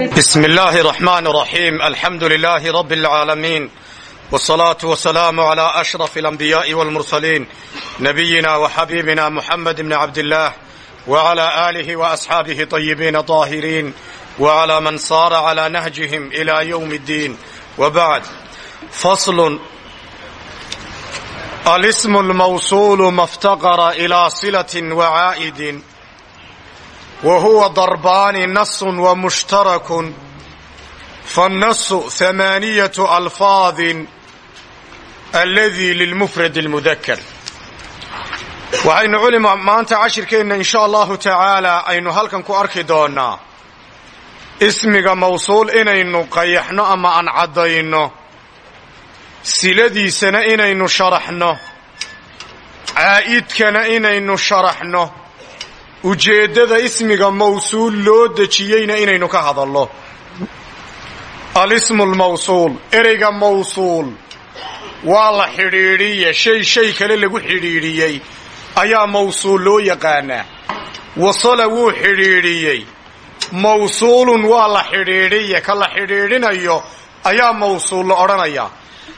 بسم الله الرحمن الرحيم الحمد لله رب العالمين والصلاة والسلام على أشرف الأنبياء والمرسلين نبينا وحبيبنا محمد بن عبد الله وعلى آله وأصحابه طيبين طاهرين وعلى من صار على نهجهم إلى يوم الدين وبعد فصل الاسم الموصول ما افتقر إلى صلة وعائد wa huwa darbaani nasun wa mushtarakun faannasu hamaaniyatu alfaadin alladii lilmufrad almudakkar waxaynu culima maanta cashirkeenna in shaa allahu tacaalaa aynu halkan ku arki doonnaa ismiga mawsuul inaynu qayaxno ama aan caddayno siladiisana inaynu sharaxno caa'idkana inaynu sharaxno ujeeddada ismiga mawsuul loo dejiyeyna inaynu ka hadalno. Alismu lmawsuul ereyga mawsuul. Waa la xidhiidhiye shay shay kale lagu xidhiidhiyey. Ayaa mawsuul loo yaqaanaa. Wasala wuu xidhiidhiyey. Mawsuulun waa la xidhiidhiye ka la xidhiidhinayo ayaa mawsuul la odhanayaa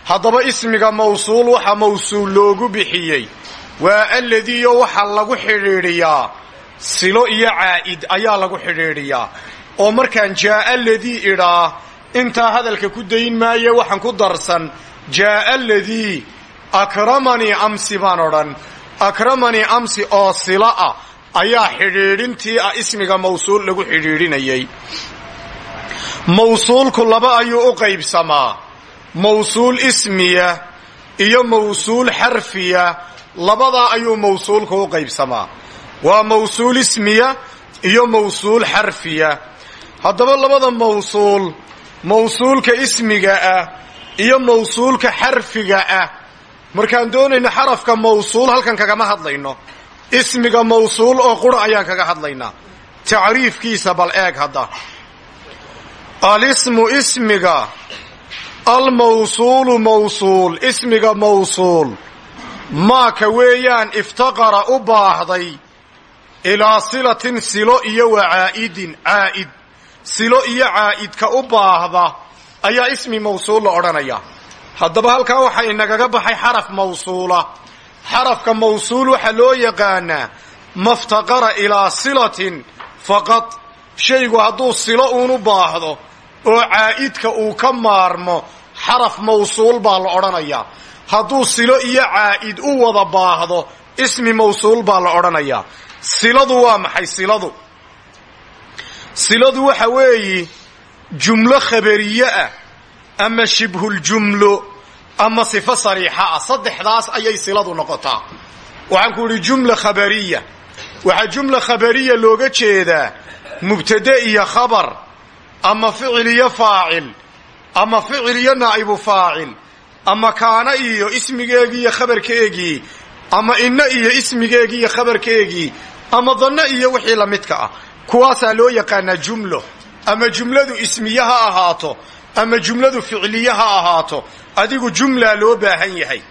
haddaba ismiga mawsuul waxa mawsuul loogu bixiyey. Waa aladiiyo waxa lagu xidhiidhiyaa silo iyo caa'id ayaa lagu xidhiidhiyaa. oo markaan jaa'a aladii idhaa intaa hadalka ku dayn maaye waxaan ku darsan jaa'a aladii akramanii amsi baan odhan. Akramanii amsi oo silo ah ayaa xidhiidhintii ah ismiga mawsuul lagu xidhiidhinayay. mawsuulku laba ayuu u qaybsamaa. mawsuul ismiya iyo mawsuul xarfiya labadaa ayuu mawsuulku u qaybsamaa waa mawsuul ismiya iyo mawsuul xarfiya. Haddaba labada mawsuul mawsuulka ismiga ah iyo mawsuulka xarfiga ah. Markaan doonayno xarafka mawsuul halkan kagama hadlayno. Ismiga mawsuul oo qura ayaan kaga hadlaynaa. Tacriifkiisa bal eeg hadda. Alismu ismiga almawsuulu mawsuul ismiga mawsuul. Maaka weeyaan iftaqara u baahday ilaa silatin silo iyo wa caa'idin caa'id. Silo iyo caa'idka u baahda ayaa ismi mawsuul la odhanayaa haddaba halkaa waxaa inagaga baxay xaraf mawsuula. Xarafka mawsuul waxaa loo yaqaanaa maftaqara ilaa silatin faqad shaygu hadduu silo uunu baahdo oo caa'idka uu ka maarmo xaraf mawsuul baa la odhanayaa hadduu silo iyo caa'id u wada baahdo ismi mawsuul baa la odhanayaa siladu waa maxay siladu? Siladu waxa weeyi jumlo khabariye ah ama shibhuljumlo ama sifo sariixa ah. Saddexdaas ayay siladu noqotaa. Waxaan ku idhi jumla khabariya. Waxaa jumla khabariya looga jeedaa mubtade iyo khabar ama ficil iyo faacil ama ficil iyo naa'ibu faacil ama kaana iyo ismigeegii iyo khabarkeegii ama inna iyo ismigeegii iyo khabarkeegii ama danno iyo wixii la midka ah. Kuwaasaa loo yaqaanaa jumlo. Ama jumladu ismiye ha ahaato. Ama jumladu ficliye ha ahaato. Adigu jumlaa loo baahan yahay.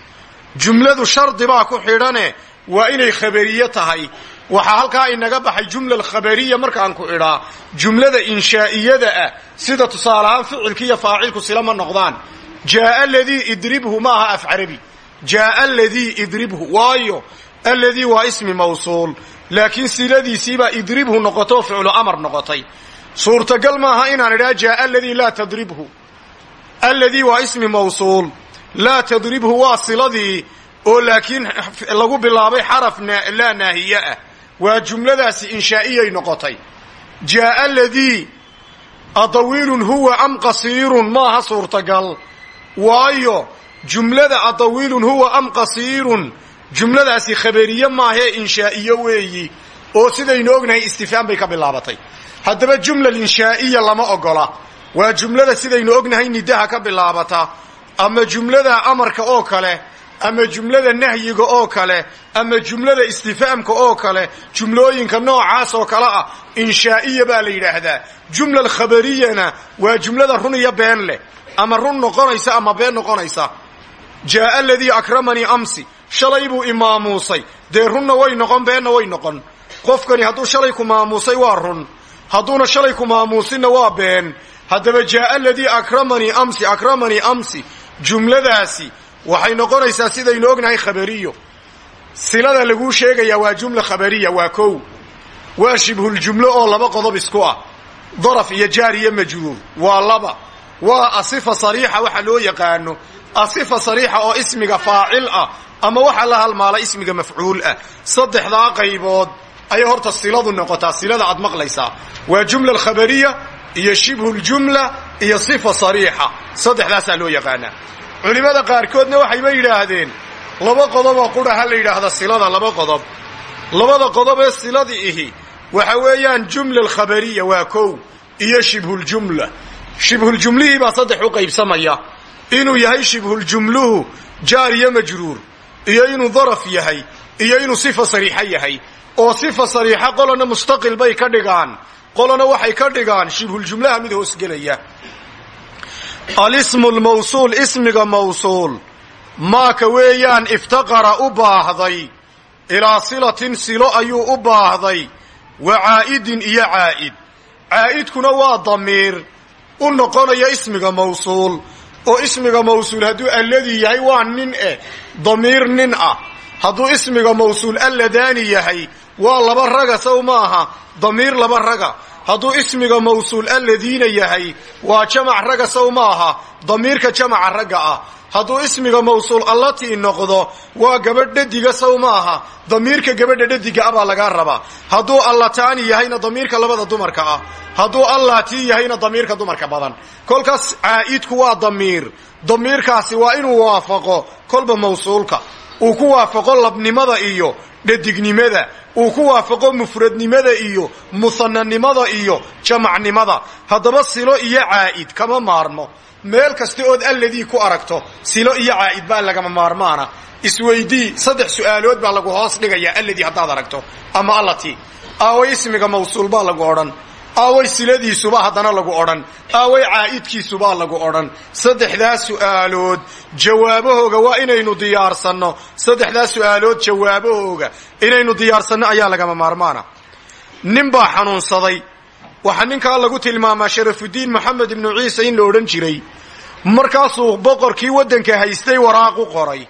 Jumladu shardi baa ku xidhane waa inay khabariye tahay. Waxaa halkaa inaga baxay jumla khabariya markaan ku idhaa. Jumlada inshaa'iyada ah sida tusaale ahaan ficilki iyo faacilku sila ma noqdaan. Jaaa aladii idribhu ma aha af carabi. Jaaa aladii idribhu. Waayo aladii waa ismi mawsuul laakiin siladiisiibaa idribhu noqoto ficlu amar noqotay. Suurtagal maaha inaan idhaa jaaa aladii laa tadribhu. Aladii waa ismi mawsuul. Laa tadribhu waa siladii oo laakiin lagu bilaabay xaraf laa naahiye ah. Waa jumladaasi inshaa'iyay noqotay. Jaaa aladii adawiilun huwa am qasiirun maaha suurtagal. Waayo jumlada adawiilun huwa am qasiirun jumladaasi khabariye maahee inshaa'iye weeyi oo sidaynu ognahay istifhaam bay ka bilaabatay. Haddaba jumla inshaa'iya lama ogola. Waa jumlada sidaynu ognahay nidaha ka bilaabata ama jumlada amarka oo kale ama jumlada nahyiga oo kale ama jumlada istifhaamka oo kale jumlooyinka noocaas oo kale ah inshaa'iya baa la yidhaahdaa. Jumla alkhabariyana waa jumlada run iyo been leh ama run noqonaysa ama been noqonaysa. Jaaa aladii akramanii amsi shalay buu imaamuusay dee runna way noqon beenna way noqon. Qofkani hadduu shalay ku maamuusay waa run. Hadduuna shalay ku maamuusinna waa been. Haddaba jaaa aladii akramanii amsi akramanii amsi jumladaasi. Waxay noqonaysaa sidaynu ognahay khabariyo. Silada laguu sheegayaa waa jumla khabariya waa kow. Waa shibhuljumlo oo laba qodob isku ah. Daraf iyo jaar iyo majruur. Waa laba. Waa asifa sariixa waxa loo yaqaano asifa sariixa oo ismiga faacil ah ama waxa la halmaala ismiga mafcuul ah. Saddexdaa qaybood ayay horta siladu noqotaa silada aad maqlaysaa. Waa jumla alkhabariya iyo shibhu ljumla iyo sifa sariixa. Saddexdaasaa loo yaqaanaa. Culimmada qaarkoodna waxayba yidhaahdeen laba qodoboo qura ha la yidhaahda silada laba qodob. Labada qodob ee siladii ihi waxa weeyaan jumla alkhabariya waa kow iyo shibhuljumla shibhuljumlihii baa saddex u qaybsamaya. Inuu yahay shibhuljumluhu jaar iyo majruur iyo inuu daraf yahay iyo inuu sifa sariixa yahay. Oo sifa sariixa qolana mustaqil bay ka dhigaan. Qolana waxay ka dhigaan shibhuljumlaha mid hoosgelaya alismu lmawsuul ismiga mawsuul. Maaka weeyaan iftaqara u baahday. Ilaa silatin silo ayuu u baahday. Wa caa'idin iyo caa'id. Caa'idkuna waa damiir. U noqonaya ismiga mawsuul oo ismiga mawsuul hadduu alladii yahay waa nin eh damiir nin ah. Hadduu ismiga mawsuul alladaani yahay waa laba raga sow maaha damiir laba raga hadduu ismiga mawsuul alladiina yahay waa jamac raga sow maaha damiirka jamaca ragga ah. Hadduu ismiga mawsuul allatii noqdo waa gabadh dhadiga sow maaha damiirka gabadha dhadiga ah baa lagaa rabaa. Hadduu allataani yahayna damiirka labada dumarka ah hadduu allatii yahayna damiirka dumarka badan. Kolkaas caa'idku waa damiir damiirkaasi waa inuu waafaqo kolba mawsuulka uu ku waafaqo labnimada iyo dhadignimada uu ku waafaqo mufradnimada iyo musananimada iyo jamacnimada. Haddaba silo iyo caa'id kama maarmo. Meel kasta ood alladii ku aragto silo iyo caa'id baa lagama maarmaana. Isweydii saddex su'aalood baa lagu hoos dhigayaa alladii haddaad aragto. Ama allati aaway ismiga mawsuul baa lagu odhan aaway siladiisubaa haddana lagu odhan aaway caa'idkiisubaa lagu odhan saddexdaa su'aalood jawaabahooga waa inaynu diyaarsanno. Saddexdaa su'aalood jawaabahooga inaynu diyaarsanno ayaa lagama maarmaana. Nin baa xanuunsaday. Waxaa ninkaa lagu tilmaamaa sharafudiin moxamed ibnu ciise in la odhan jiray. Markaasuu boqorkii waddanka haystay waraaq u qoray.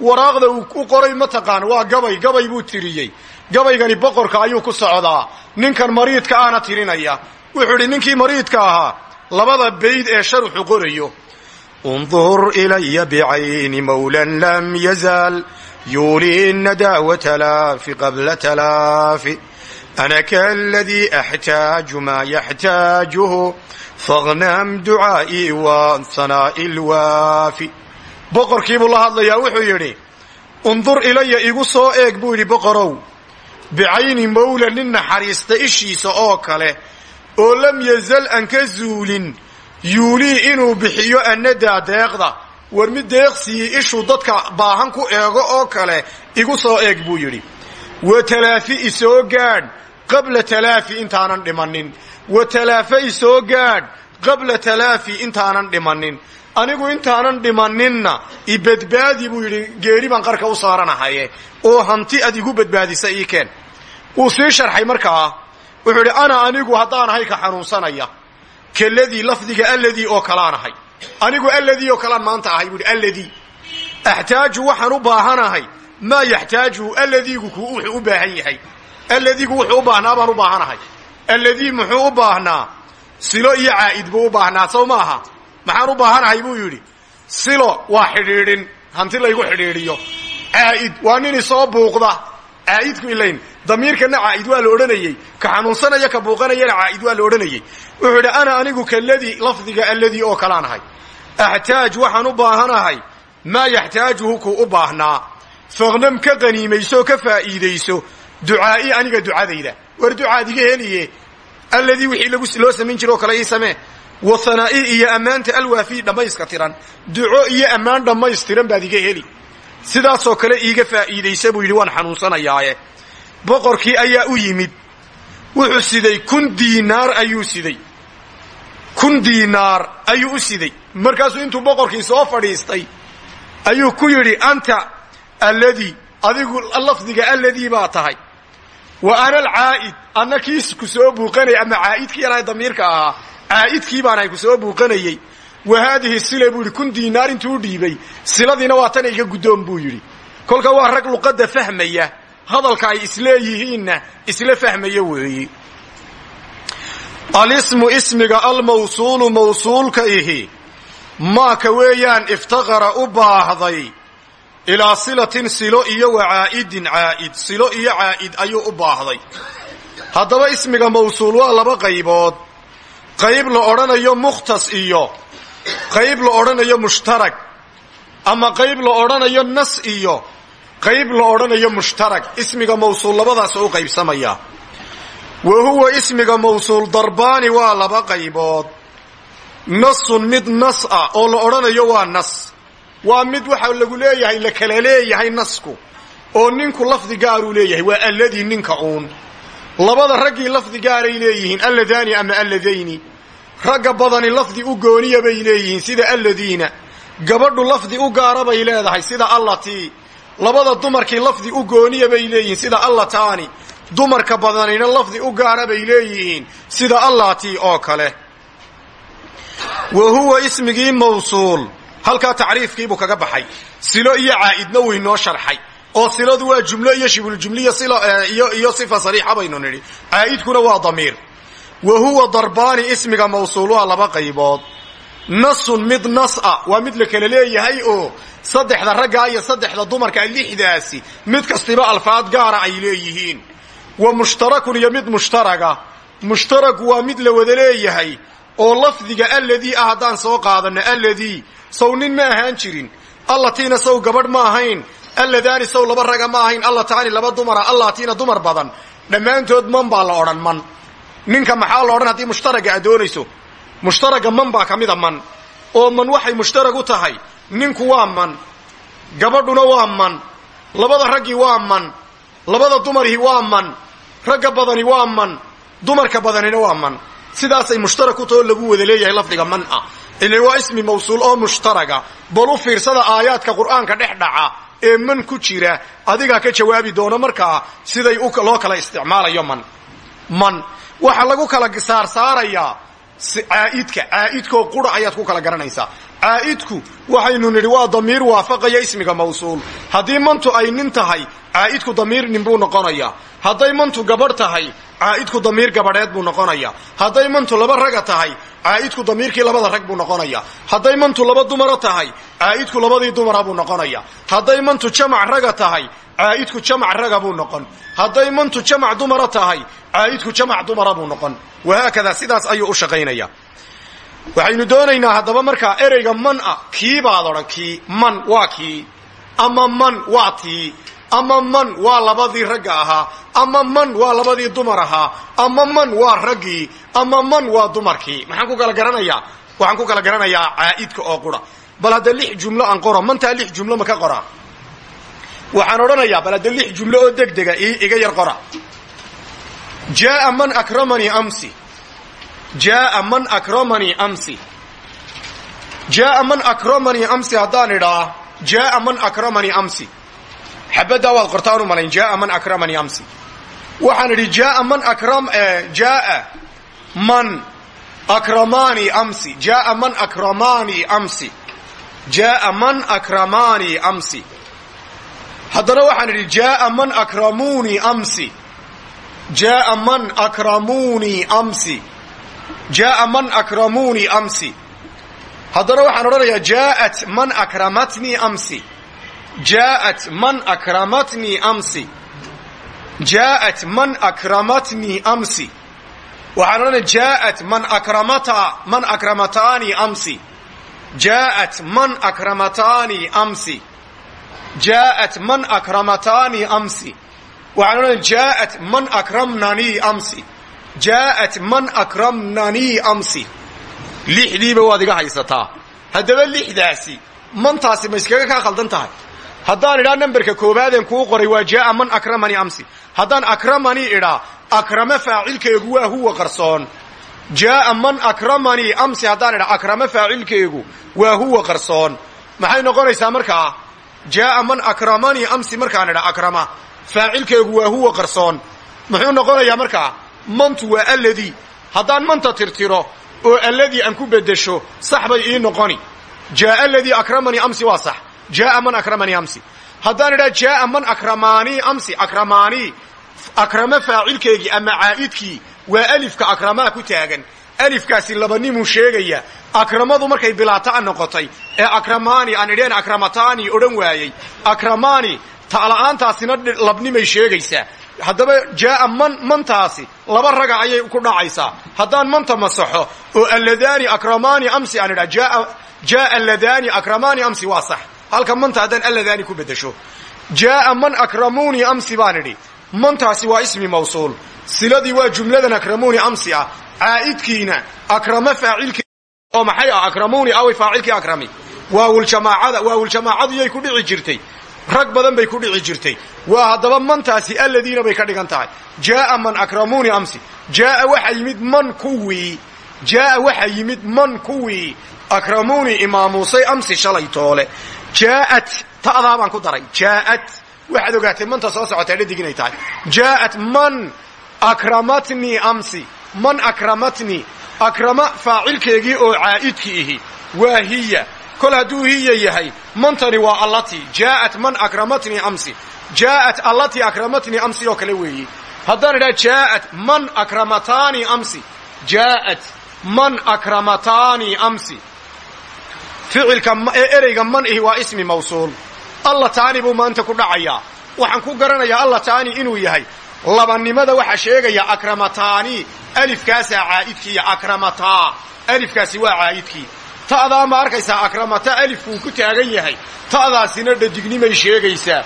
Waraaqda uu u qoray mataqaan waa gabay gabay buu tiriyey gabaygani boqorka ayuu ku socdaa. Ninkan mariidka ahna tirinaya. Wuxuu idhi ninkii mariidka ahaa labada bayd ee sharuxu qorayo. Undur ilaya bicayni mawlan lam yazaal yuulii nadawa talaafi qabla talaafi. Ana kaladii axtaaju maa yaxtaajuhu faqnam ducaa'ii wa sanaa'i lwaafi boqorkiibuu la hadlayaa wuxuu yidhi undur ilaya igu soo eeg buu yidhi boqorow bicayni mawla nin naxariista ishiisa oo kale oo lam yazal aan ka zuulin yuulii inuu bixiyo annadaa deeqda war mid deeqsiiyey ishuu dadka baahan ku eego oo kale igu soo eeg buu yidhi wa talaafi isoo gaadh qabla talaafi intaanan dhimanin wa talaafa isoo gaadh qabla talaafi intaanan dhimanin anigu intaanan dhimaninna ibadbaadi buu yidhi geeri baan qarka u saaranahaye oo hanti ad igu badbaadisa ii keen. Wuu sii sharxay markaa wuxuu idhi ana anigu haddaan ahay ka xanuunsanaya kaladii lafdiga alladii oo kalaan ahay. Anigu alladii oo kalaan maanta ahay buu ihi alladii. Waxaan u baahanahay maa yaxtaajuhu alladiigu ku wuxuu u baahan yahay. Alladiigu wuxuu u baahnaa baan u baahanahay alladii muxuu u baahnaa silo iyo caa'id buu u baahnaa sow maaha maxaan u baahanahay buu yidhi silo waa xidhiidhin. Hanti laygu xidhiidhiyo. Caa'id waa nin isoo buuqda? Caa'idku ilayn damiirkana caa'id waa la odhanayey. Ka xanuunsanaya ka buuqanayana caa'id waa la odhanayey. Wuxuu idhi ana anigu kaladii lafdiga alladii oo kalaan ahay axtaaj waxaan u baahanahay. Maa yaxtaajuhu kuu u baahnaa. Faqnam ka qaniimayso ka faa'iidayso. Ducaai aniga ducadayda. War ducaad iga heliye. Alladii wixii loo samayn jire oo kale ii samee wa hanaa'i iyo ammaanta alwaafi dhammayska tiran. Duco iyo ammaan dhammaystiran baad iga heli. Sidaasoo kale iiga faa'iidaysa buu yidhi waan xanuunsanayaaye. Boqorkii ayaa u yimid. Wuxuu siday kun diinaar ayuu siday. Kun diinaar ayuu u siday. Markaasuu intuu boqorkii soo fadhiistay ayuu ku yidhi anta alladii adigu lafdiga alladii baa tahay. Wa ana alcaa'id anna kii ku soo buuqanay ama caa'idkii damiirka ahaa caa'idkii baanahay ku soo buuqanayey wa haadihi sila buu yidhi kun diinaar intuu u dhiibay. Siladiina waa tan iga guddoon buu yidhi. Kolka waa rag luqadda fahmaya. Hadalka ay isleeyihiinna isla fahmaya weeyi. Alismu ismiga almawsuulu mawsuulka ihi. Maaka weeyaan iftaqara u baahday. Ilaa silatin silo iyo wa caa'idin caa'id. Silo iyo caa'id ayuu u baahday. Haddaba ismiga mawsuul waa laba qaybood qayb la odhanayo mukhtas iyo. Qayb la odhanayo mushtarag ama qayb la odhanayo nas iyo. Qayb la odhanayo mushtarag ismiga mawsuul labadaas u qaybsamaya. Wa huwa ismiga mawsuul darbaani waa laba qaybood. Nasun mid nas ah oo la odhanayo waa nas. Waa mid waxa lagu leeyahay la kala leeyahay nasku. Oo ninku lafdi gaaruu leeyahay waa alladii ninka uun labada raggii lafdi gaaray leeyihiin alladaani ama alladayni ragga badani lafdi u gooniya bay leeyihiin sida alladiina. Gabadhu lafdi u gaara bay leedahay sida allatii labada dumarkii lafdi u gooniya bay leeyihiin sida allataani. Dumarka badanina lafdi u gaara bay leeyihiin sida allatii oo kale. Wa huwa ismigii mawsuul. Halkaa tacriifkiibuu kaga baxay. Silo iyo caa'idna wuu inoo sharxay oo siladu waa jumlo iyo shibhuljumliya iyo sifa sariixa baynu nidhi. Caa'idkuna waa damiir. Wa huwa darbaani ismiga mawsuul waa laba qaybood. Nasun mid nas ah waa mid la kala leeyahay oo saddexda raggaa iyo saddexda dumarka lixdaasi mid kastiba alfaad gaara ay leeyihiin. Wa mushtarakun iyo mid mushtaraga. Mushtaragu waa mid la wada leeyahay oo lafdiga alladii ah haddaan soo qaadanno alladii sow nin ma ahaan jirin. Allatiina sow gabadh ma ahayn alladaani sow laba raga ma ahayn allataani laba dumara allatiina dumar badan. Dhammaantood man baa la odhan man. Ninka maxaa la odhan haddii mushtaraga aad doonayso? Mushtaraga man baa ka mida man. Oo man waxay mushtarag u tahay ninku waa man. Gabadhuna waa man. Labada raggii waa man. Labada dumarhi waa man. Ragga badani waa man. Dumarka badanina waa man. Sidaasay mushtarak u taho lagu wada leeyahay lafdiga man ah ile waa ismi mawsuul oo mushtaraga. Bal u fiirsada aayaadka qur'aanka dhex dhaca ee man ku jira adigaa ka jawaabi doona markaa siday loo kala isticmaalayo man. Man waxaa lagu kala saarsaarayaa caa'idka caa'idkoo qura ayaad ku kala garanaysaa caa'idku waxaynu nidhi waa damiir waafaqaya ismiga mawsuul. Haddii mantu ay nin tahay caa'idku damiir nin buu noqonayaa. Hadday mantu gabadh tahay caa'idku damiir gabadheed buu noqonayaa. Hadday mantu laba raga tahay caa'idku damiirkii labada rag buu noqonayaa. Hadday mantu laba dumara tahay caa'idku labadii dumara buu noqonayaa. Hadday mantu jamac raga tahay caa'idku jamac raga buu noqon. Hadday mantu jamac dumara tahay caa'idku jamac dumara buu noqon. Wahaakadaa sidaas ayuu u shaqaynaya waxaynu doonaynaa haddaba markaa ereyga man ah kii baad odhan kii man waa kii ama man waa tii ama man waa labadii ragga ahaa ama man waa labadii dumar ahaa ama man waa raggii ama man waa dumarkii. Maxaan ku kala garanayaa? Waxaan ku kala garanayaa caa'idka oo qura. Bal hadda lix jumlo aan qoro mantaa lix jumlo ma ka qoraa waxaan odhanayaa bal hadda lix jumlo oo degdega iga yar qora. Jaaa man akramanii amsi jaaa man akramanii amsi jaaa man akramanii amsi haddaan idhaa jaaa man akramanii amsi xabaddaa waad qortaan u malayn jaaa man akramanii amsi waxaan idhi jaaa man akram jaaa man akramaanii amsi jaaa man akramaanii amsi jaaa man akramaanii amsi haddana waxaan idhi jaaa man akramuunii amsi jaaa man akramuunii amsi jaaa man akramuunii amsi. Haddana waxaan odhanayaa jaa'at man akramatnii amsi. Jaa'at man akramatnii amsi. Jaa'at man akramatnii amsi. Waxaan odhanaya jaa'at man akramata man akramataanii amsi. Jaa'at man akramataanii amsi. Jaa'at man akramataanii amsi. Waxaan odhanaya jaa'at man akramnanii amsi jaa'at man akramnanii amsi lixdiiba waad iga haysataa haddaba lixdaasi mantaasi ma iskaga kaa khaldan tahay haddaan idhaa namberka koowaadeen kuu qoray waa jaaa man akramanii amsi haddaan akramanii idhaa akrama faacilkeegu waa huwa qarsoon jaaa man akramanii amsi haddaan idhaa akrama faacilkeegu waa huwa qarsoon maxay noqonaysaa markaa jaaa man akramanii amsi markaan idhaa akrama faacilkeegu waa huwa qarsoon muxuu noqonayaa markaa mantu waa alladii. Haddaan manta tirtiro oo alladii aan ku beddesho sax bay ii noqoni. Jaaa aladii akramanii amsi waa sax. Jaaa man akramanii amsi. Haddaan idhaha jaaa man akramaanii amsi akramaanii akrama faacilkeegii ama caa'idkii waa alifka akramaa ku taagan. Alifkaasi labanimuu sheegaya akramadu markay bilaata'a noqotay ee akramaani aan idheen akramataani odhan waayey akramaani ta'la'aantaasina labnimay sheegaysaa haddaba jaaa man mantaasi laba raga ayay ku dhacaysaa. Haddaan manta masaxo oo alladaani akramaani amsi aan idhaha jaaa alladaani akramaani amsi waa sax. Halka manta haddaan alladaani ku beddesho. Jaaa man akramuunii amsi baan idhi. Mantaasi waa ismi mawsuul. Siladii waa jumladan akramuuni amsi ah. Caa'idkiina akrama faacilkii oo maxay? Ah akramuuni away faacilkii akrami. Waawuljamaacada waawuljamaacadu yay ku dhici jirtay rag badan bay ku dhici jirtay. Waa haddaba mantaasi alladiina bay ka dhigan tahay. Jaaa man akramuuni amsi. Jaaa waxa yimid man kuwii jaaa waxa yimid man kuwii akramuuni imaamuusay amsi shalay toole. Jaa'at ta'daa baan ku daray. Jaa'at waxaad ogaatay manta soo socotaa dhadig inay tahay. Jaa'at man akramatnii amsi. Man akramatnii. Akrama faacilkeegii oo caa'idki ihi. Waa hiya kol hadduu hiya yahay mantani waa allatii jaa'at man akramatnii amsi. Jaa'at allatii akramatnii amsi oo kale weeyi. Haddaan idhaha jaa'at man akramataanii amsi. Jaa'at man akramataanii amsi. Ficilka ee ereyga man ihi waa ismi mawsuul. Alla taani buu maanta ku dhacayaa. Waxaan ku garanayaa alla taani inuu yahay. Labanimada waxaa sheegaya akramataani alifkaasaa caa'idkiiya akramataa alifkaasi waa caa'idkii ta'daa ma arkaysaa akramata alifkuu ku taagan yahay. Ta'daasina dhadignimay sheegaysaa.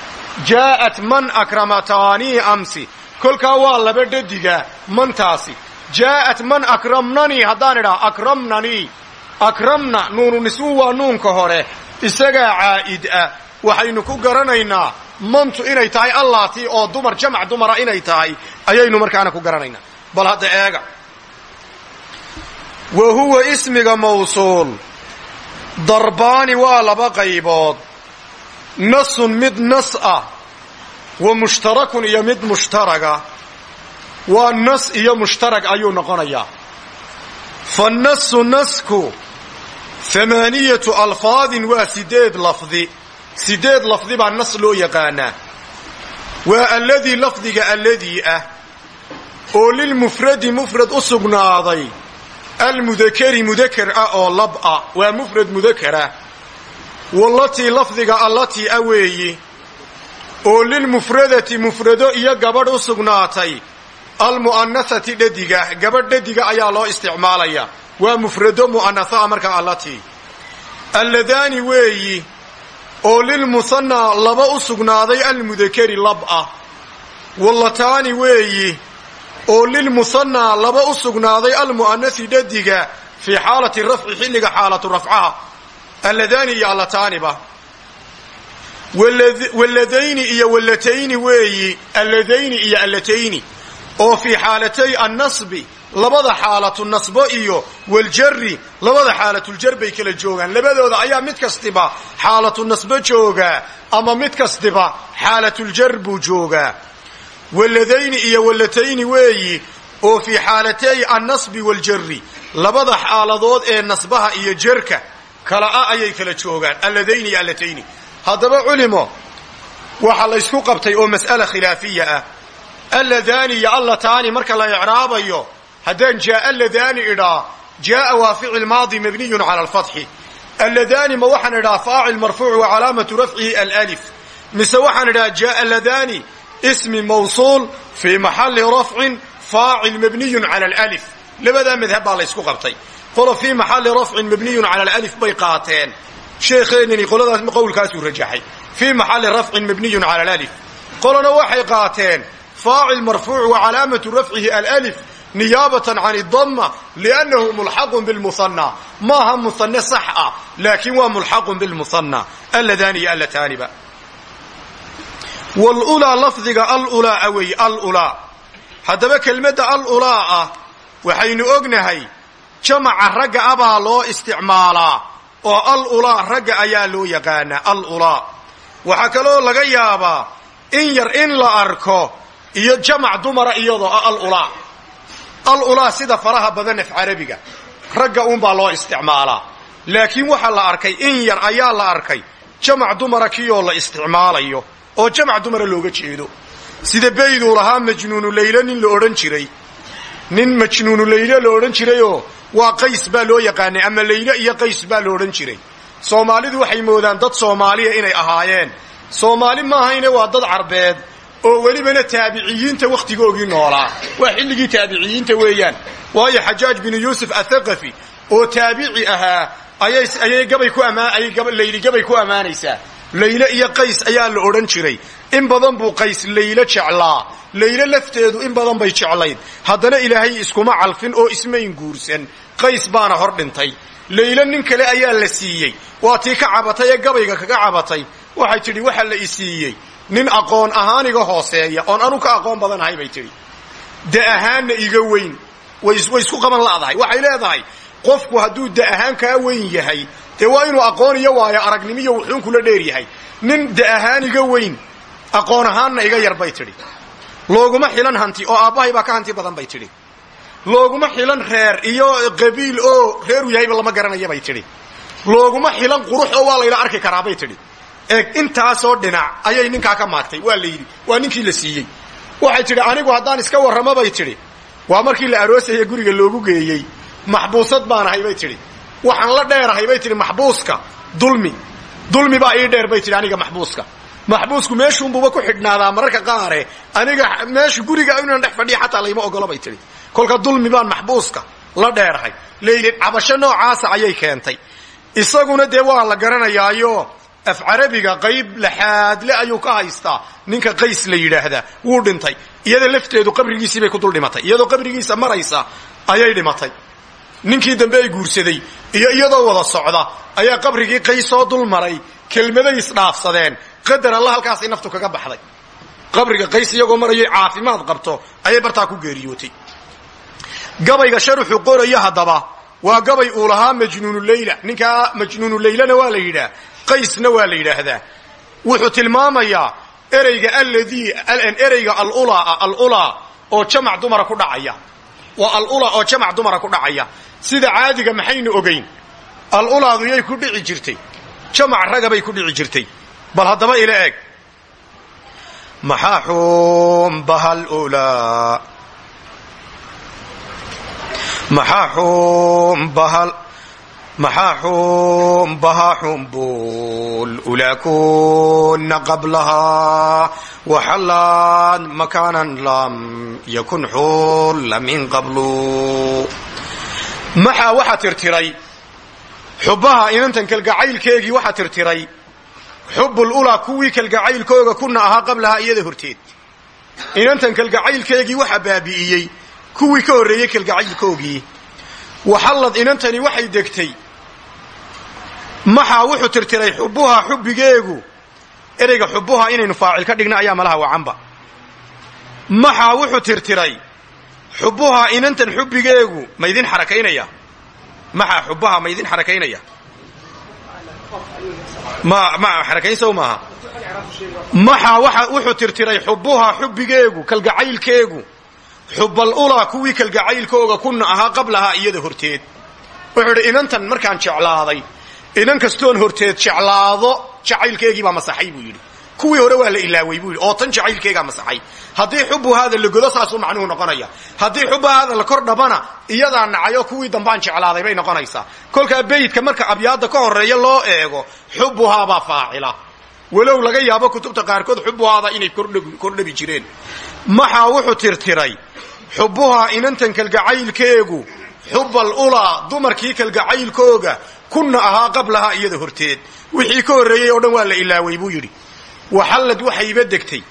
Jaa'at man akramataanii amsi. Kolkaa waa laba dhadiga mantaasi. Jaa'at man akramnanii haddaan idhaha akramnanii akramna nuunu niswu waa nuunka hore. Isagaa caa'id ah. Waxaynu ku garanaynaa mantu inay tahay allaatii oo dumar jamac dumara inay tahay ayaynu markaana ku garanaynaa. Bal hadda eega. Wa huwa ismiga mawsuul darbaani waa laba qaybood. Nasun mid nas ah wa mushtarakun iyo mid mushtaraga. Waa nas iyo mushtarag ayuu noqonayaa. Fa nasu nasku hamaaniyatu alfaadin waa sideed lafdi. Sideed lafdi baa nas loo yaqaanaa waa alladii lafdiga alladii ah oo lilmufradi mufrad u sugnaaday almudakari mudaker ah oo lab ah waa mufrad mudakara. Wallatii lafdiga allatii ah weeyi oo lilmufradati mufrado iyo gabadh u sugnaatay almu'anasati dhadiga gabadh dhadiga ayaa loo isticmaalayaa waa mufrado mu'anasaa markaa allatii alladaani weeyi oo lilmusanaa laba u sugnaaday almudakari lab ah. Wallataani oo lilmusanaa laba u sugnaaday almu'anasi dhadiga fii xaalati rafci xilliga xaalatu rafcaha alladaani iyo allataaniba. Walladayni iyo wallatayni weeyi alladayni iyo allatayni. Oo fii xaalatay annasbi labada xaalatu nasbo iyo waljari labada xaalatuljar bay kala joogaan. Labadooda ayaa mid kastiba xaalatu nasbo joogaa ama mid kastiba xaalatuljar buu joogaa walladayni iyo wallatayni weeyi oo fii xaalatay annasbi waljari labada xaaladood ee nasbaha iyo jarka kala ah ayay kala joogaan alladayni iyo allatayni. Haddaba culimo waxaa laysku qabtay oo mas'ala khilaafiya ah. Alladaani iyo allataani marka la icraabayo haddaan jaaa alladaani idhaa jaaa waa ficil maadi mabniyun cala alfatxi. Alladaani ma waxaan idhaa faacil marfuuc wa calaamatu rafcihi alif mise waxaan idhaa jaaa alladaani ismi mawsuul fii maxalli rafcin faacil mabniyun cala alif labadaa madhab baa laysku qabtay. Qolo fii maxalli rafcin mabniyun cala alif bay qaateen. Sheekheenini qoladaas qowlkaasuu rajaxay. Fii maxalli rafcin mabniyun cala alif qolona waxay qaateen faacil marfuuc wa calaamatu rafcihi alif niyaabatan can idama liannahu mulxaqun bilmusanna. Maaha musanne sax ah laakiin waa mulxaqun bilmusanna. Alladaani iyo allataaniba wlulaa lafdiga alulaa awey alulaa. Haddaba kelmadda alulaa ah waxaynu ognahay jamaca ragga abaa loo isticmaalaa oo alulaa ragga ayaa loo yaqaanaa alulaa. Waxaa kaloo laga yaabaa in yar in la arko iyo jamac dumara iyadoo ah alulaa. Alulaa sida faraha badan af carabiga ragga uunbaa loo isticmaalaa. Laakiin waxaa la arkay in yar ayaa la arkay jamac dumara kiyoo la isticmaalayo oo jamac dumara looga jeedo. Sida bayduu lahaa majnuunu laylo nin la odhan jiray. Nin majnuunu laylo la odhan jirayoo waa qays baa loo yaqaanay ama laylo iyo qays baa la odhan jiray. Soomaalidu waxay moodaan dad soomaaliya inay ahaayeen. Soomaali maahayne waa dad carbeed oo welibana taabiciyiinta wakhtigoogii noolaa. Waa xilligii taabiciyiinta weeyaan. Waayo xajaaj binu yuusuf athaqafi oo taabici ahaa ayay gabay ku layli gabay ku ammaanaysaa layle iyo qays ayaa la odhan jiray. In badan buu qays laylo jeclaa. Laylo lafteedu in badan bay jeclayd. Haddana ilaahay iskuma calfin oo ismayn guursan. Qays baana hor dhintay. Laylo nin kale ayaa la siiyey. Waa tii ka cabatay ee gabayga kaga cabatay. Waxay tidhi waxa la i siiyey. Nin aqoon ahaan iga hooseeya. Oon anu ka aqoon badanahay bay tidhi. Da ahaanna iga weyn. Way isku qaban la'dahay. Waxay leedahay qofku hadduu da ahaan kaa weyn yahay dee waa inuu aqoon iyo waayo aragnimiyo wuxuun kula dheer yahay. Nin da ahaan iga weyn aqoon ahaanna iga yar bay tidhi. Looguma xilan hanti oo aabbahay baa ka hanti badan bay tidhi. Looguma xilan reer iyo qabiil oo reeru yahayba lama garanaya bay tidhi. Looguma xilan qurux oo waa layla arki karaa bay tidhi. Eeg intaasoo dhinac ayay ninkaa ka maagtay waa la yidhi waa ninkii la siiyey. Waxay tidhi anigu haddaan iska warramo bay tidhi. Waa markii la aroosaya guriga loogu geeyey maxbuusad baan ahay bay tidhi waxaan la dheerahay bay tidhi maxbuuska dulmi. Dulmi baa ii dheer bay tidhi aniga maxbuuska. Maxbuusku meeshuunbuuba ku xidhnaadaa mararka qaare aniga meesha guriga inaan dhex fadhiya xataa layma ogolo bay tidhi. Kolka dulmi baan maxbuuska la dheerahay. Layli cabasho noocaasa ayay keentay. Isaguna dee waa la garanayaayo af carabiga qayb laxaadle ayuu ka haystaa. Ninka qays la yidhaahdaa wuu dhintay. Iyada lafteedu qabrigiisiibay ku dul dhimatay. Iyadoo qabrigiisa maraysa ayay dhimatay ninkii dambe ay guursaday iyo iyadoo wada socda ayaa qabrigii qays soo dul maray kelmaday isdhaafsadeen qadar alla halkaasay naftu kaga baxday. Qabriga qays iyagoo marayay caafimaad qabto ayay bartaa ku geeriyootay. Gabayga sharuxu qoraya haddaba waa gabay uu lahaa majnuunu leyla. Ninkaa majnuunu leylana waa la yidhaah qaysna waa la yidhaahdaa. Wuxuu tilmaamayaa ereyga alladii ereyga alulaa oo jamac dumara ku dhacaya. Waa alulaa oo jamac dumara ku dhacaya sida caadiga maxaynu ogayn alulaadu yay ku dhici jirtay jamac ragabay ku dhici jirtay. Bal haddaba ila eeg. Maxaa xumbaha xumbul ulaa kuna qablahaa waxallaan makaanan lam yakun xulla min qablu maxaa waxaa tirtiray? Xubbaha inantan kalgacaylkeegii waxaa tirtiray? Xubbul ulaa kuwii kalgacaylkooga kuna ahaa qablahaa iyada horteed. Inantan kalgacaylkeegii waxaa baabi'iyey kuwii ka horreeyey kalgacaylkoogii. Waxallad inantani waxay degtay. Maxaa wuxuu tirtiray xubbuha xubbigeegu? Ereyga xubbuha inaynu faacil ka dhigna ayaa malaha wacanba maxaa wuxuu tirtiray xubbuha inantan xubbigeegu maydin xarakaynaya. Maxaa xubbaha maydin xarakaynaya? Ma xarakaynsow maaha? Maxaa waxa wuxuu tirtiray xubbuha xubbigeegu kalgacaylkeegu. Xubbal ulaa kuwii kalgacaylkooga kuna ahaa qablahaa iyada horteed. Wuxuu idhi inantan markaan jeclaaday inan kastoon horteed jeclaado jacaylkeegii baa masaxay buu yidhi kuwii hore waa la ilaaway buu yidhi. Oo tan jacaylkeegaa masaxay. Haddii xubuhaada la godo saasuu macnuhu noqonaya. Haddii xubahaada la kor dhabana iyadaa nacayoo kuwii dambaan jeclaaday bay noqonaysaa. Kolkaa beytka marka abyaadda ka horreeya loo eego xubuhaabaa faacila. Walow laga yaabo kutubta qaarkood xubuhaada inay kordhabi jireen. Maxaa wuxuu tirtiray? Xubbuhaa inantan kalgacaylkeegu xubbal ulaa dumarkii kalgacaylkooga kunna ahaa qablahaa iyada horteed. Wixii ka horreeyey oo dhan waa la ilaaway buu yidhi waxallad waxayba degtay.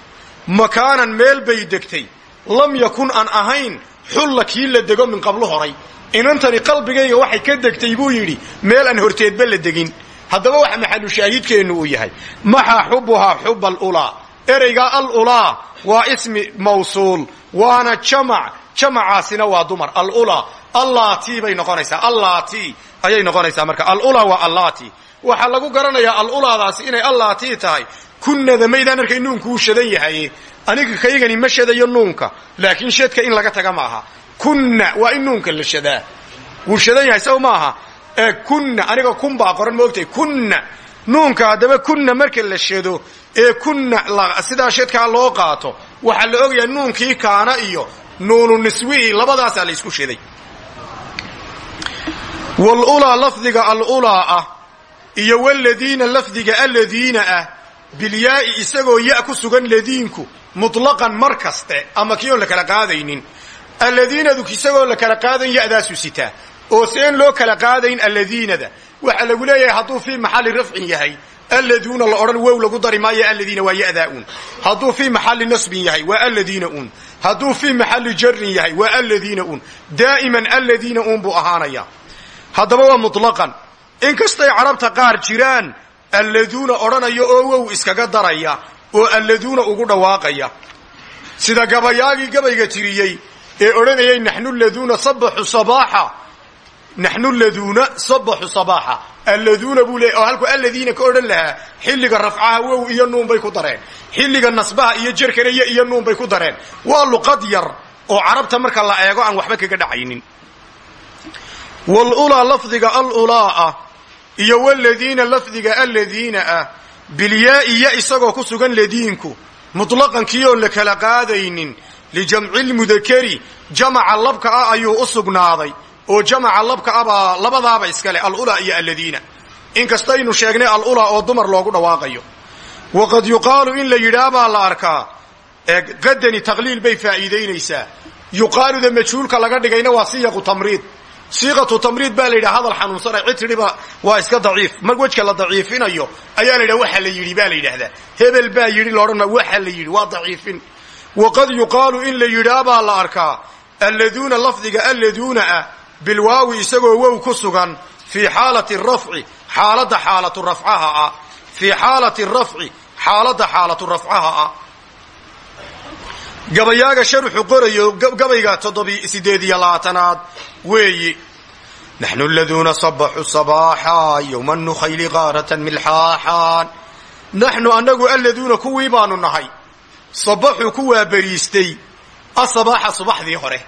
Makaanan meel bay degtay. Lam yakun aan ahayn xulla kii la dego min qablu horay. Inantani qalbigayga waxay ka degtay buu yidhi meel aan horteedba la degin. Haddaba waxa maxalu shaahidkeennu uu yahay. Maxaa xubuhaa xuba alulaa ereyga alulaa waa ismi mawsuul waana jamac. Jamacaasina waa dumar. Alulaa allati bay noqonaysaa. Allati ayay noqonaysaa marka. Waa allati waxaa lagu garanayaa alulaadaasi inay allati tahay kunnada maydaan arkay nuunkuu shadan yahay. Aniga kaygani ma shadayo nuunka laakiin shadka in laga taga maaha. Kunna waa in nuunka la shadaa. Wuu shadan yahay saw maaha ee kunna aniga kun baa qoran moogtahay kunna nuunka haddaba kunna marka la shado ee kunna sidaa shadkaa loo qaato waxaa la ogayaa nuunkii kaana iyo nuunu niswihii labadaasaa la isku shaday. Walulaa lafdiga alulaa ah iyo waladiina lafdiga aladiina ah bilyaa'i isagoo ya ku sugan ladiinku mutlaqan mar kaste ama kii oon la kala qaadaynin. Alladiinadu isagoo la kala qaadayn ya'daasu sitaa oo seen loo kala qaadayn alladiinada. Waxaa lagu leeyahay hadduu fii maxalli rafcin yahay alladuuna la odhan wow lagu dari maayo alladiina waa yadaa uun hadduu nasbin yahay waa alladiina uun. Hadduu fii maxalli jarrin yahay waa alladiina uun. Daa'iman alladiina uun buu ahaanaya haddaba waa mutlaqan. Inkastay carabta qaar jiraan alladuuna odhanaya oo wow iskaga daraya oo alladuuna ugu dhawaaqaya. Sida gabayaagii gabayga tiriyey ee odhanayay naxnu laduuna sabaxu sabaaxa. Naxnu laduuna sabaxu sabaaxa. Alladuuna buu leey oo halku alladiina ka odhan lahaa xilliga rafcaha wow iyo nuun bay ku dareen. Xilliga nasbaha iyo jerkana iyo nuun bay ku dareen. Waa luqad yar oo carabta marka la eego aan waxba kaga dhacaynin. Walulaa lafdiga alulaa ah iyo waladiina lafdiga alladiina ah bilyaa'i ya isagoo ku sugan ladiinku mutlaqan kii oon la kala qaadaynin lijamci lmudakari jamaca labka ah ayuu u sugnaaday oo jamaca labka abaa labadaaba iskale alulaa iyo alladiina. Inkastaynu sheegnay alulaa oo dumar loogu dhawaaqayo. Waqad yuqaalu in la yidhaah baa la arkaa qadani taqliil bay faa'iidaynaysaa. Yuqaaluda majhuulka laga dhigayna waa siyaqu tamriid siiqatu tamriid baa la yidhaha hadal xanuunsana cid tidhiba waa iska daciif. Mar wejka la daciifinayo ayaa la yidhaha waxa la yidhi baa la yidhaahdaa. Hebel baa yidhi loodhan waxa la yidhi waa daciifin. Waqad yuqaalu in la yidhaah baa la arkaa alladuuna lafdiga alladuuna ah bilwaawi isagoo wow ku sugan fii xaalati rafci xaaladda xaalatu rafcaha ah fii xaalati gabayaaga sharuxu qorayo gabayga toddobi sideed iyo labaatanaad weeyi naxnu laduuna sabaxu sabaaxa nukhayli qaaratan milxaaxaan naxnu annagu alladuuna kuwii nahay sabaxu ku waaberiistay asabaaxa subaxdii hore.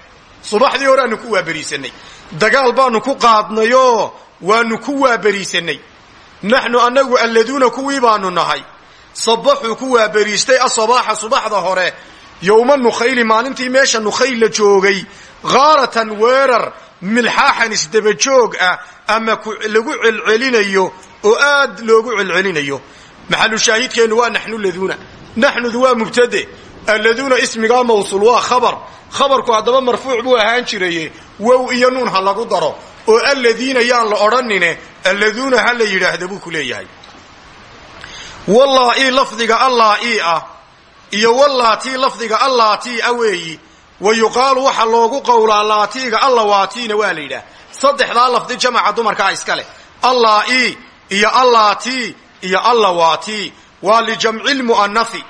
Subaxdii hore aanu ku waaberiisanay dagaal baanu ku qaadnayoo waanu ku waaberiisanay naxnu annagu alladuuna kuwii baanu nahay sabaxuu ku waaberiistay asabaaxa subaxda hore yowma nukhayli maalintii meesha nukhayl la joogay khaaratan weerar milxaaxan isdabajoog ah ama lagu celcelinayo oo aad loogu celcelinayo. Maxalu shaahidkeennu waa naxnu laduuna. Naxnudu waa mubtade. Alladuuna ismigaa mawsuul waa khabar. Khabarku haddaba marfuuc buu ahaan jiraye wow iyo nuun ha lagu daro. Oo alladiina yaan la odhanine alladuuna ha la yidhaahda buu ku leeyahay. Ah iyo wallaatii lafdiga allaatii a weeyi wa yuqaalu waxa loogu qowlaa laatiiga allawaatiina waa la yidhaah. Saddexdaa lafdi jamaca dumarkaa iska leh. Allaa-ii iyo allaatii iyo allawaatii waa lijamci lmu'anafi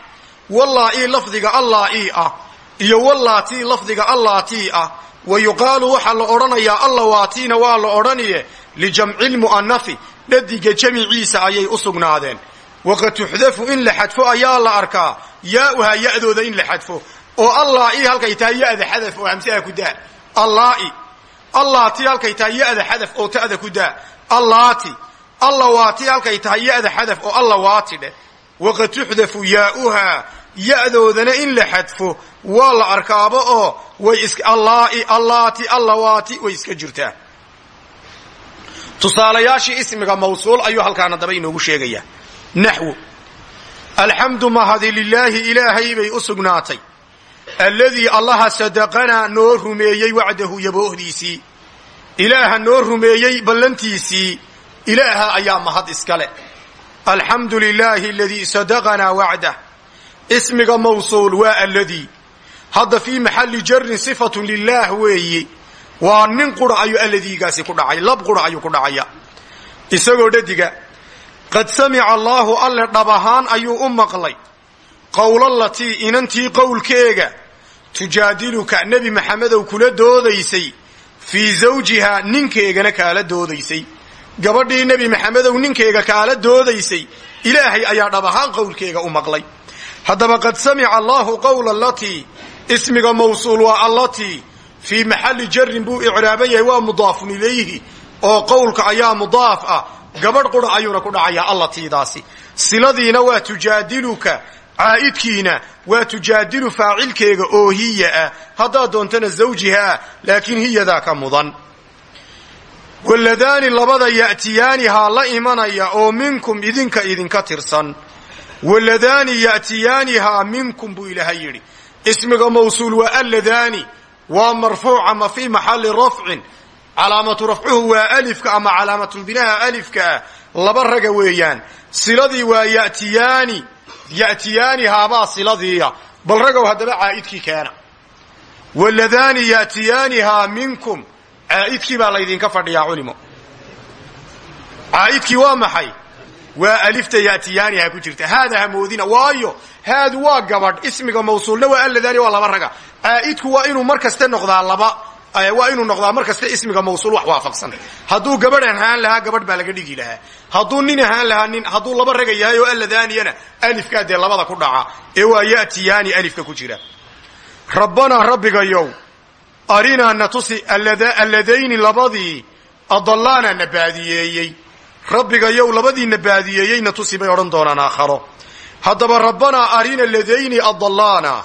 wallaa-ii lafdiga allaa-ii ah iyo wallaatii lafdiga allaatii ah wa yuqaalu waxaa la odhanayaa allawaatiina waa la odhaniye lijamci lmu'anafi dhadiga jamiciisa ayay u sugnaadeen waqad tuxdafu in la xadfo ayaa la arkaa yaauhaa ya'dooda in la xadfo oo allaa-i halkay tahay ya'da xadaf oo hamsaha ku daa allaa-i allaati halkay tahay ya'da xadaf oo ta'da ku daa allaati allawaati halkay tahay ya'da xadaf oo allawaati dheh waqad tuxdafu yaauhaa ya'doodana in la xadfo waa la arkaaba oo way is allaa-i allaati allawaati way iska jirtaa tusaalayaashii ismiga mawsuul ayuu halkaana daba inoogu sheegayaa naxwu alxamdu mahadi lilaahi ilaahay bay u sugnaatay alladii allaha sadaqanaa noo rumeeyey wacdahu yaboohdiisii ilaaha noo rumeeyey ballantiisii ilaaha ayaa mahad iskale alxamdu lilaahi aladii sadaqanaa wacdah ismiga mawsuul waa alladii hadda fii maxalli jarin sifatun lilaah weeyi waa nin qura ayuu alladiigaasi ku dhacay lab qura ayuu ku dhacaya isagoo dhadiga qad samica allaahu alle dhab ahaan ayuu u maqlay. Qowlalatii inantii qowlkeega tujaadiluka nebi maxamedow kula doodaysay fii zawjihaa ninkeegana kaala doodaysay. Gabadhii nebi maxamedow ninkeega kaala doodaysay ilaahay ayaa dhab ahaan qowlkeega u maqlay. Haddaba qad samica allaahu qowla allatii ismiga mawsuul waa allatii fii maxalli jarin buu icraaban yahay waa mudaafun ilayhi oo qowlka ayaa mudaaf ah gabadh qura ayuuna ku dhacayaa allatiidaasi siladiina waa tujaadiluka caa'idkiina waa tujaadilu faacilkeega oo hiya ah. Haddaad doontana zawjihaa laakiin hiyadaa ka mudan. Waladaani labada ya'tiyaanihaa la imanaya oo minkum idinka idinka tirsan. Waladaani ya'tiyaanihaa minkum buu ilaahay yidhi. Ismiga mawsuul waa alladaani. Waa marfuuc ama fii maxalli rafcin calaamatu rafcuhu waa alifka ama calaamatulbinaha alifka ah. Laba raga weeyaan. Siladii waa yatiyaani. Ya'tiyaanihaabaa siladiiya. Bal ragow haddaba caa'idkii keena. Waladaani ya'tiyaanihaa minkum. Caa'idkii baa laydinka fadhiyaa culimo. Caa'idkii waa maxay? Waa alifta ya'tiyaaniha ku jirta. Haada hamoodina waayo haadu waa gabadh. Ismiga mawsuulna waa alladaani waa laba raga. Caa'idku waa inuu mar noqdaa laba waa inuu noqdaa mar kaste ismiga mawsuul wax waafaqsan. Hadduu gabadh ahaan lahaa gabadh baa laga dhigi lahaa. Hadduu nin ahaan lahaa nin hadduu laba raga yahay oo alladaaniyana alifkaa dee labada ku dhaca. Ee waa ya'tiyaani alifka ku jira. Rabbanaa rabbigayow arinaa na tusi alladayni labadii adallaana na baadiyeeyey. Rabbigayow labadii na baadiyeeyey na tusi bay odhan doonaan aakharo. Haddaba rabbanaa arina ladayni adallaana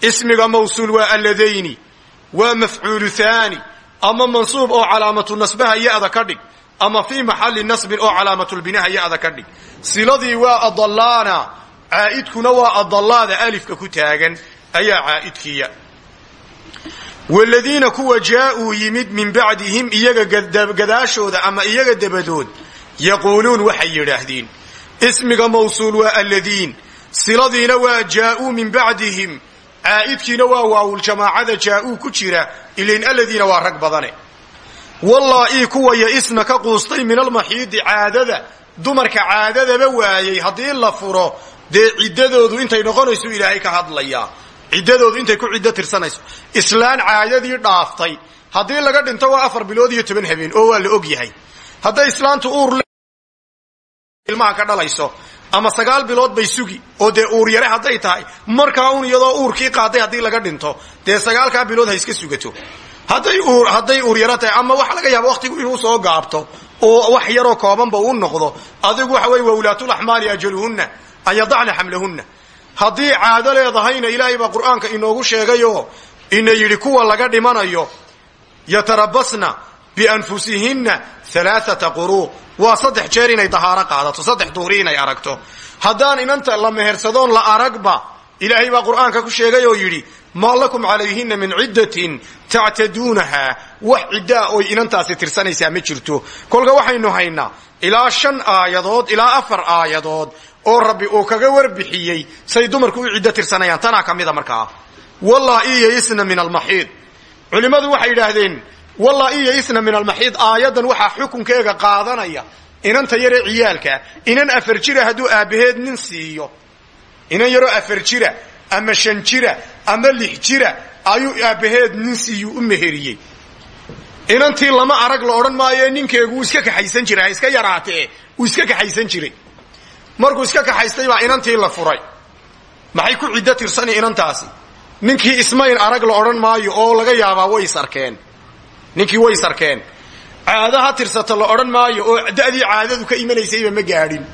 ismiga mawsuul waa alladayni waa mafcuulu haani ama mansuub oo calaamatu nasbaha ya-da ka dhig. Ama fii maxalli nasbin oo calaamatulbinaha ya-da ka dhig. Siladii waa adallaana caa'idkuna waa adallaada alifka ku taagan. Ayaa caa'idkiya waladiina kuwa jaa'uu yimid min bacdihim iyaga gadaashooda ama iyaga dabadood yaquuluun waxay yidhaahdeen. Ismiga mawsuul waa alladiin. Siladiina waa jaa'uu min bacdihim caa'idkiina waa waawuljamaacada jaa'uu ku jira ilain alladiina waa rag badane. Wallaa-ii kuwa ya-isna ka quustay min almaxiidi caadada dumarka caadadaba waayey haddii la furo dee ciddadoodu intay noqonayso ilaahay ka hadlayaa ciddadoodu intay ku ciddo tirsanayso. Islaan caadadii dhaaftay. Haddii laga dhinto waa afar bilood iyo toban habeen oo waa la og yahay. Hadday islaantu uur ka dhalayso ama sagaal bilood bay sugi. Oo dee uur yare hadday tahay markaa un iyadoo uurkii qaaday haddii laga dhinto dee sagaalkaa bilood ha iska sugato. Hadday uur yaro tahay ama waxa laga yaaba waqtigu inuu soo gaabto oo wax yaroo koobanba uu noqdo adigu waxa weye wawlaatulaxmaali ajaluhunna an yadacna xamlahunna. Haddii caado leedahayna ilaahay baa qur'aanka inoogu sheegayoo ina yidhi kuwa laga dhimanayo yatarabasna bianfusihinna alaaata quruu waa saddex jeer inay dahaaro qaadato. saddex duhri inay aragto. haddaan inanta la mehersadoon la aragba ilaahay baa qur'aanka ku sheegay oo yidhi maa lakum calayhina min ciddatin tactaduunaha. wax ciddaa oy inantaasi tirsanaysaa ma jirto. kolka waxaynu haynaa ilaa shan aayadood ilaa afar aayadood oo rabbi uu kaga warbixiyey say dumarku u ciddo tirsanayaan. tanaa ka mida markaa. wallaa-i yaisna min almaxiid. culimmadu waxay yidhaahdeen wallaa-i yaisna min almaxiid aayaddan waxaa xukunkeega qaadanaya inanta yaree ciyaalkaa inan afar jira hadduu aabbaheed nin siiyo. Inan yaroo afar jira ama shan jira ama lix jira ayuu aabbaheed nin siiyuu u meheriyey. Inantii lama arag la odhan maayo ninkeegu wuu iska kaxaysan jiray ha iska yaraatee wuu iska kaxaysan jiray. Markuu iska kaxaystay baa inantii la furay. Maxay ku ciddo tirsani inantaasi? Ninkii ismayn arag la odhan maayo oo laga yaabaa way sarkeen ninkii way sarkeen. Caado ha tirsata la odhan maayo oo da'dii caadadu ka imanaysayba ma gaadhin.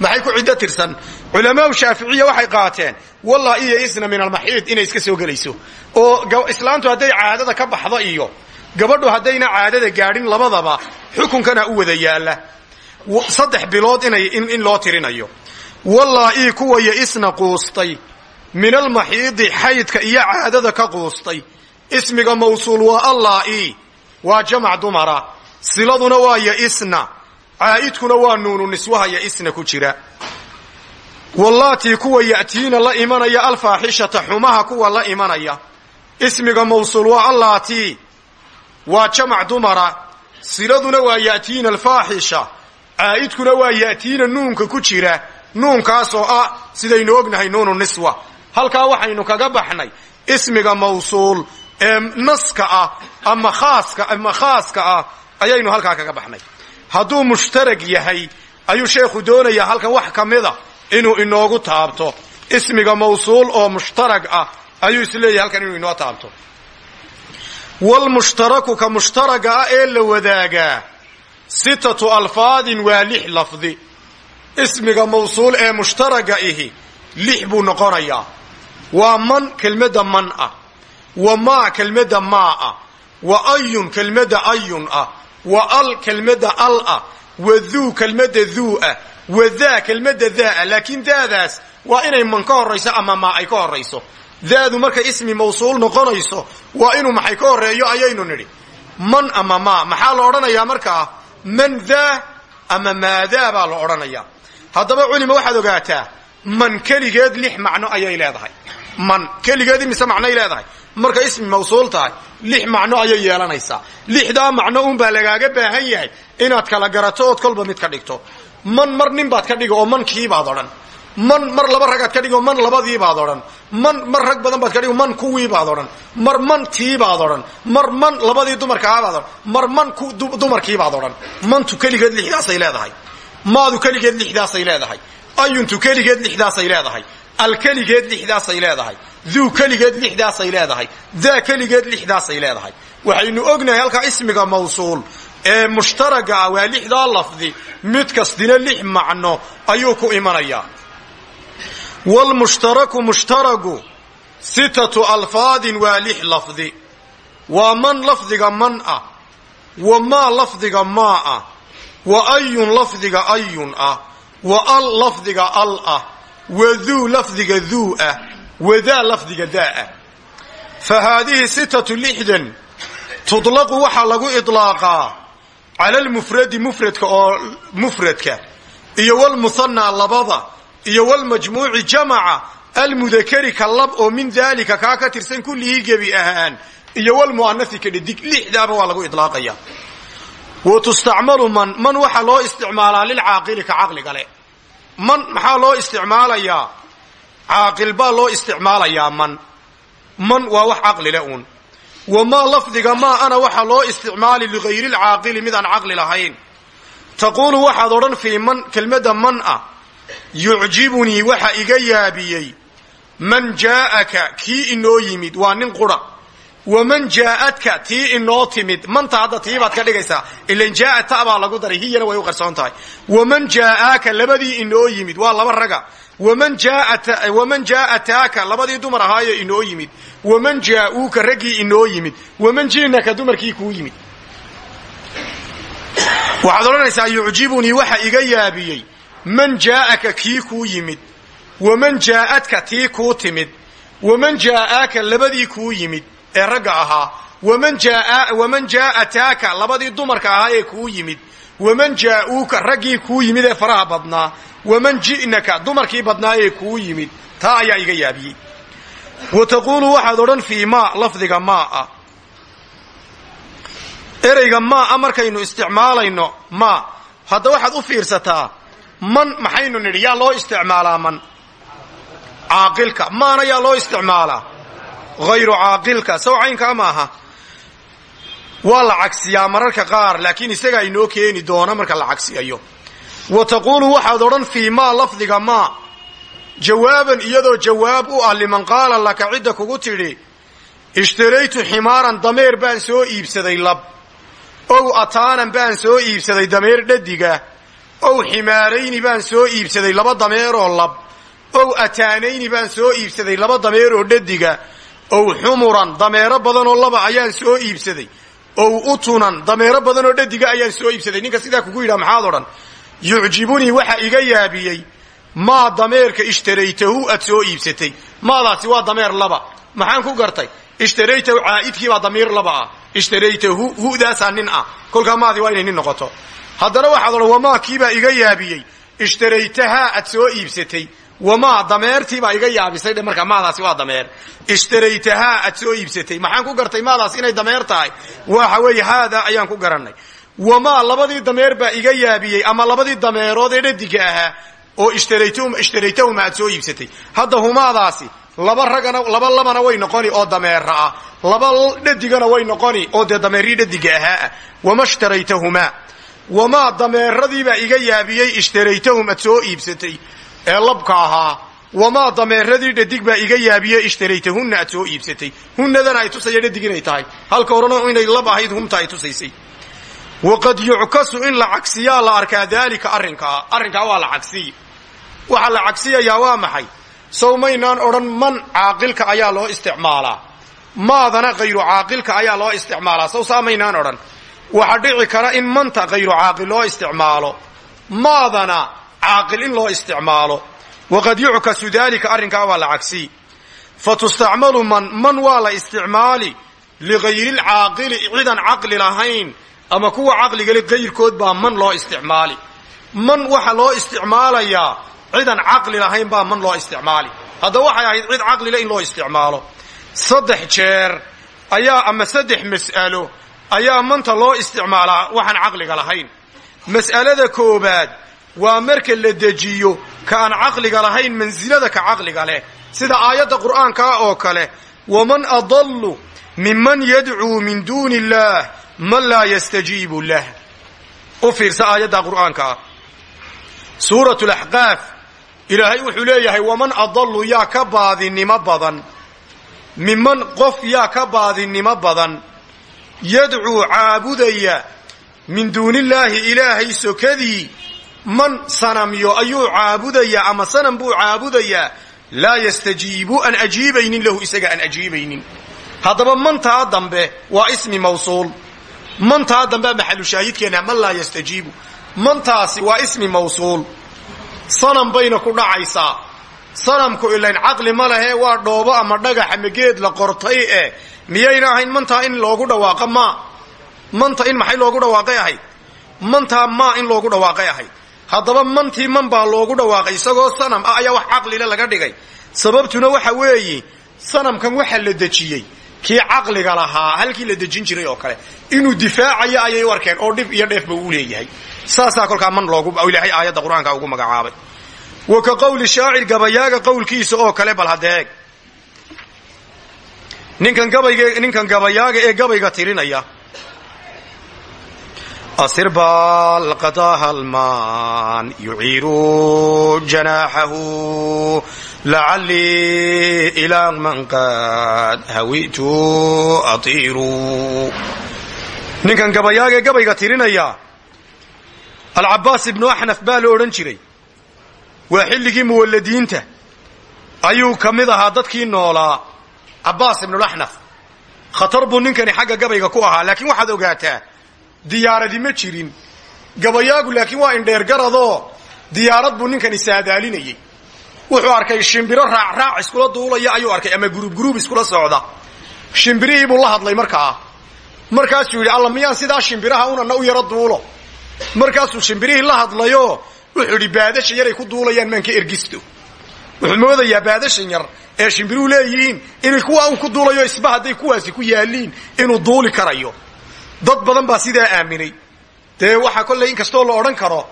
Maxay ku ciddo tirsan? Culamaau shaaficiya waxay qaateen wallaa iyo isna min almaxiid inay iska soo gelayso. Oo islaantu hadday caadada ka baxdo iyo gabadhu haddayna caadada gaadhin labadaba xukunkana u wada yaalla. Saddex bilood in loo tirinayo. Wallaa-ii kuwa ya-isna quustay. Min almaxiidi xaydka iyo caadada ka quustay. Ismiga mawsuul waa allaa-ii waa jamac dumara. Siladuna waa ya-isna. Caa'idkuna waa nuunu niswaha ya-isna ku jira. Wallaatii kuwa ya'tiina la imanaya alfaaxishata xumaha kuwa la imanaya. Ismiga mawsuul waa allaatii waa jamac dumara. Siladuna waa ya'tiina alfaaxisha. Caa'idkuna waa ya'tiina nuunka ku jira. Nuunkaasoo ah sidaynu ognahay nuunu niswa. Halkaa waxaynu kaga baxnay ismiga mawsuul ee naska ah ama ama khaaska ah ayaynu halkaa kaga baxnay. Hadduu mushtarag yahay ayuu sheekhu doonayaa halkan wax ka mida inuu inoogu taabto. Ismiga mawsuul oo mushtarag ah ayuu is leeyahay halkan inuu inoo taabto. Wlmushtaraku ka mushtaraga ah ee la wadaagaa sitatu alfaadin waa lix lafdi. Ismiga mawsuul ee mushtaraga ihi lix buu noqonayaa. Waa man kelmadda man ah. Wa maa kelmadda maa ah wa ayun kelmadda ayun ah wa al kelmadda al ah wa duu kelmadda duu ah wa daa kelmadda daa ah laakiin daadaas waa inay man ka horrayso ama maa ay ka horrayso. Daadu markay ismi mawsuul noqonayso waa inuu maxay ka horreeyo ayaynu nidhi. Man ama maa maxaa la odhanayaa markaa man daa ama maadaa baa la odhanayaa. Haddaba culima waxaad ogaataa man keligeed lix macno ayay leedahay man keligeed imise macnoay leedahay. Marka ismi mawsuul tahay lix macno ayay yeelanaysaa. Lixdaa macno unbaa lagaaga baahan yahay inaad kala garato ood kolba mid ka dhigto. Man mar nin baad ka dhigi oo man kiibaad odhan. Man mar laba ragaad ka dhigi man labadiibaad odhan. Man mar rag badan baad ka dhigi man kuwiibaad odhan. Mar man tiibaad odhan. Mar man labadii dumarkaabaad odhan. Mar man dumarkiibaad odhan. Mantu keligeed lixdaasay leedahay. Maadu keligeed lixdaasay leedahay. Ayuntu keligeed lixdaasay leedahay al keligeed lixdaasay leedahay. Duu keligeed lixdaasay leedahay. Daa keligeed lixdaasay leedahay. Waxaynu ognahay halkaa ismiga mawsuul ee mushtaraga ah waa lixdaa lafdi. Mid kastina lix macno ayuu ku imanayaa. Wlmushtaraku mushtaragu sitatu alfaadin waa lix lafdi. Waa man lafdiga man ah. Wa maa lafdiga maa ah. Wa ayun lafdiga ayun ah. Wa al lafdiga al ah wa duu lafdiga duu ah. Wa daa lafdiga daa ah. Fa haadihi sitatu lixdan. Tudlaqu waxaa lagu idlaaqaa cala almufradi mufradka oo mufradka iyo walmuhanaa labada iyo walmajmuuci jamaca almudakari ka lab oo min daalika kaa ka tirsan kullihii gebi ahaan iyo walmu'anasi ka dhadig lixdaaba waa lagu idlaaqaya wa tustacmalu man man waxaa loo isticmaalaa lilcaaqili ka caqliga le man maxaa loo isticmaalayaa? Caaqil baa loo isticmaalayaa man. Man waa wax caqlile uun. Wa maa lafdiga maa ana waxaa loo isticmaali ligayri lcaaqili mid aan caqli lahayn. Taquulu waxaad odhan fii man kelmadda man ah. Yucjibunii waxa iga yaabiyey. Man jaa'aka kii inoo yimid waa nin qura waman jaa'adka tii inoo timid. Manta hadda tii baad ka dhigaysaa. Ilan jaaa ta baa lagu daray. Hiyana way u qarsoon tahay. waman jaa'aaka labadii inoo yimid. Waa laba raga. waman jaa'ataaka labadii dumar ahaayo inoo yimid. waman jaa'uuka raggii inoo yimid. waman ji'naka dumarkii kuu yimid. Waxaad odhanaysaa yucjibunii waxa iga yaabiyey. Man jaa'aka? Kii kuu yimid. waman jaa'adka tii kuu timid. waman jaa'aaka labadii kuu yimid ee ragga ahaa waman jaa'ataaka labadii dumarka ahaa ee kuu yimid waman jaa'uuka raggii kuu yimid ee faraha badnaa waman ji'naka dumarkii badnaa ee kuu yimid taa ayaa iga yaabiyey. Wa taquulu waxaad odhan fii maa lafdiga maa ah. Ereyga maa a markaynu isticmaalayno maa hadda waxaad u fiirsataa man maxaynu nidhi yaa loo isticmaalaa man? Caaqilka maana yaa loo isticmaalaa hayru caaqilka saw caynkaa maaha waa la cagsiyaa mararka qaar laakiin isagaa inoo keeni doona marka la cagsiyayo wa taquulu waxaad odhan fii maa lafdiga maa jawaaban iyadoo jawaab u ah liman qaala laka cidda kugu tidhi ishtaraytu ximaaran dameer baan soo iibsaday lab ow ataanan baan soo iibsaday dameer dhadiga ow ximaarayni baan soo iibsaday laba dameeroo lab ow ataanayni baan soo iibsaday laba dameeroo dhadiga ow xumuran dameero badanoo laba ayaan soo iibsaday. Ow utunan dameero badanoo dhadiga ayaan soo iibsaday. Ninka sidaa kugu yidhaha maxaad odhan? Yucjibunii waxa iga yaabiyey maa dameerka ishtaraytahu aad soo iibsatay. Maadaasi waa dameer laba. Maxaan ku gartay? Ishtaraytahu caa'idkiibaa damiir laba ah. Ishtaraytahu hudaasaa nin ah. Kolkaa maadii waa inay nin noqoto. Haddana waxaad odhan wamaa kiibaa iga yaabiyey? Ishtaraytahaa aad soo iibsatay wamaa dameertiibaa iga yaabisay dhe markaa maadaasi waa dameer ishtaraytahaa aad soo iibsatay maxaan ku gartay maadaas inay dameer tahay waxa weeye haadaa ayaan ku garanay wamaa labadii dameer baa iga yaabiyey ama labadii dameerood ee dhadiga ahaa oo ishtaraytahuma aad soo iibsatay hadda humaadaasi laba ragana laba labana way noqoni oo dameera ah laba dhadigana way noqoni oo dee dameerii dhadiga ahaa ah wama shtaraytahumaa wamaa iga yaabiyey ishtaraytahum aad soo ee labka ahaa wamaa dameeradii dhadig baa iga yaabiye ishtaraytahunna aad soo iibsatay. Hunnadana ay tusaya dhadig tahay. Halka horena inay lab ahayd humta ay tusaysay. Waqad yuckasu in la cagsiyaa la arkaa daalika arrinkaa arrinkaa waa la cagsiya waxaa la cagsiyayaa waa maxay? Sow maynaan odhan man caaqilka ayaa loo isticmaalaa. Maadana hayru caaqilka ayaa loo isticmaalaa. Sow saa maynaan odhan. Waxaa dhici kara in manta hayru caaqil loo isticmaalo. Maadana caaqil in loo isticmaalo. Waqad yuckasu daalika arrinkaa waa la cagsiy fa tustacmalu man man waa la isticmaali ligayri lcaaqili cidan caqli lahayn ama kuwa caqligale kayrkood baa man loo isticmaali. Man waxa loo isticmaalayaa cidan caqli lahayn baa man loo isticmaali. Haddaba waxay ahayd cid caqlile in loo isticmaalo. Saddex jeer ayaa ama saddex mas'alo ayaa manta loo isticmaalaa waxaan caqliga lahayn. Mas'alada koobaad waa marka la dejiyo ka aan caqliga lahayn mansilada ka caqliga leh. Sida aayadda qur'aankaa oo kale waman adallu minman yadcuu min duuni illaah man laa yastajiibu lah. U fiirsa aayadda qur'aanka ah. Suurat laxqaaf ilaahay wuxuu leeyahay waman adallu yaa ka baadinimo badan. Miman qof yaa ka baadinimo badan. Yadcuu caabudaya min duunillaahi ilaahay sokadii man sanamyo ayuu caabudayaa ama sanam buu caabudayaa laa yastajiibu aan ajiibaynin lahu isaga aan ajiibaynin. Haddaba mantaa dambe waa ismi mawsuul. Mantaa dambe maxalushaahidkeena man laa yastajiibu. Mantaasi waa ismi mawsuul. Sanam bayna ku dhacaysaa. Sanamku ilayn caqli ma lehe waa dhoobo ama dhagax ama geed la qortay eh miyayna ahayn mantaa in loogu dhawaaqa maa. Manta in maxay loogu dhawaaqay ahayd? Mantaa maa in loogu dhawaaqay ahayd haddaba mantii man baa loogu dhawaaqay isagoo sanam ah ayaa wax caqlile laga dhigay. Sababtuna waxa weeye sanamkan waxa la dejiyey kii caqliga lahaa halkii la dejin jiray oo kale inuu difaacayo ayay u arkeen oo dhib iyo dheefba uu leeyahay. Saasaa kolkaa man ilaahay aayadda qur'aanka ugu magacaabay. Wa ka qowli shaacir gabayaaga qowlkiisa oo kale bal hadeeg ninkan gabayga ee gabayga tirinaya asir balqadaha almaan yuciiru janaaxahu lacallii ilaa man qad hawitu atiiru ninkan gabayaaga ee gabayga tirinaya alcabaas ibnu axnaf baa la odhan jiray waa xilligii muwalladiinta ayuu ka mid ahaa dadkii noolaa cabbaas ibnulaxnaf khatar buu ninkani xagga gabayga ku ahaa laakiin waxaad ogaataa diyaaradi ma jirin. Gabayaagu laakiin waa indheergaradoo diyaarad buu ninkani saadaalinayey wuxuu arkay shimbiro raacraac iskula duulaya ayuu arkay ama guruub guruub iskula socda. Shimbirihii buu la hadlay markaa. Markaasuu yidhi alla miyaan sidaa shimbiraha unana u yaro duulo? Markaasuu shimbirihii la hadlayo wuxuu yidhi baadasha yaray ku duulayaan maan ka ergisto. Wuxuu moodayaa baadashan yar ee shimbiruhu leeyihiin inay kuwa un ku duulayo isba hadday kuwaasi ku yaaliin inuu duuli karayo dad badan baa sidaa aaminay. Dee waxaa kolley inkastoo la odhan karo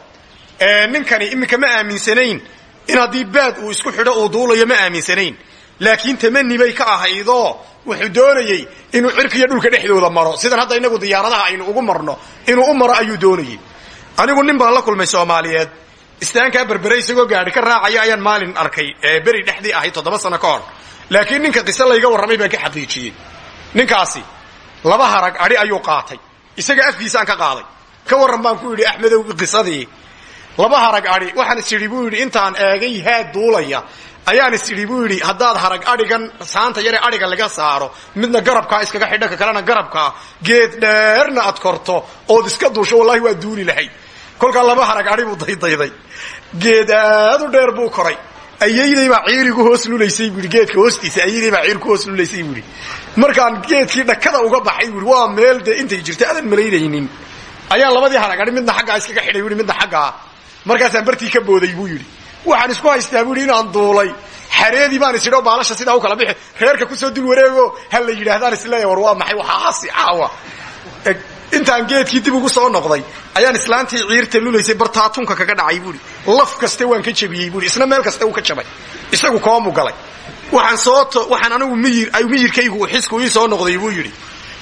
ninkani iminka ma aaminsanayn. In haddii baad uu isku xidho uu duulayo ma aaminsanayn. Laakiin tamani bay ka ahaydoo wuxuu doonayey inuu cirkiiyo dhulka dhexdooda maro. Sidan hadda inagu diyaaradaha aynu ugu marno inuu u maro ayuu doonayey. Anigu nin baan la kulmay soomaaliyeed. Istaankaa berbere isagoo gaadhi ka raacaya ayaan maalin arkay beri dhexdii ahayd toddoba sano ka hor. Laakiin ninka qiso layga warramay baan ka xaqiijiyey. Ninkaasi laba harag adhi ayuu qaatay. Isaga afkiisaan ka qaaday. Ka warran baan ku yidhi axmedow qisadii. Laba harag adhi waxaan is idhi buu intaan eegay haad duulaya. Ayaan is idhi buu yidhi harag adhigan saanta yaree adhiga laga saaro midna garabkaa iskaga xidho ka kalena garabkaa geed dheerna aad korto ood iska duusho wallahi waa duuli lahayd. Kolkaa laba harag adhi buu daydayday. Geed aad u dheer buu koray. Ayayday baa ciirigu hoos lulaysay buu yidhi geedka hoostiisa ayayday baa ciir ku hoos lulaysay buu yidhi markaan geedkii dhakada uga baxay yidhi waa meel dee intay jirta aadan malaynaynin. Ayaan labadii harag adhi midna xaggaa iskaga xidhay yidhi midna xaggaa markaasaan bartii ka booday buu yidhi. Waxaan isku haystaa buu yidhi inaan duulay. Xareedii baan is idho baalasha sidaa u kala bixi. Reerka ku soo dul wareego ha la yidhaahdaan isleeya war waa maxay? Waxaasi caawa. Intaan geedkii dib ugu soo noqday ayaan islaantii ciirta lulaysay bartaatunka kaga dhacay buui laf kaste waan ka jabiyey buui isna meel kaste uu ka jabay. Isagu koomu galay waxaan anigu miyir miyirkaygu xisku ii soo noqday buu yidhi.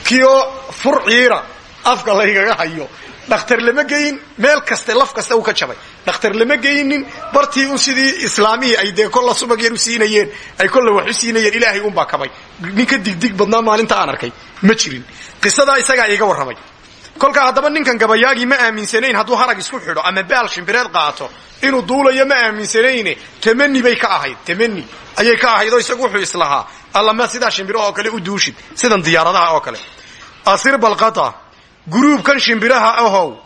Kioo fur ciira afka laygaga hayo. Dhakhtar lama geyin meel kaste laf kasta uu ka jabay. Dhakhtar lama geynin bartii un sidii islaamihii ay dee kolla subag yar u siinayeen ay kolla wax u siinayeen ilaahay unbaa kabay. Ninka digdig badnaa maalinta aan arkay. Ma jirin. Qisadaa isagaa iiga warramay kolkaa haddaba ninkan gabayaagii ma aaminsanayn hadduu harag isku xidho ama baal shimbireed qaato inuu duulayo ma aaminsanayne tamani bay ka ahayd tamani ayay ka ahayd oo isagu wuxuu islahaa allama sidaa shimbiraha oo kale u duushid sidan diyaaradaha oo kale. Asir balqata guruubkan shimbiraha ahow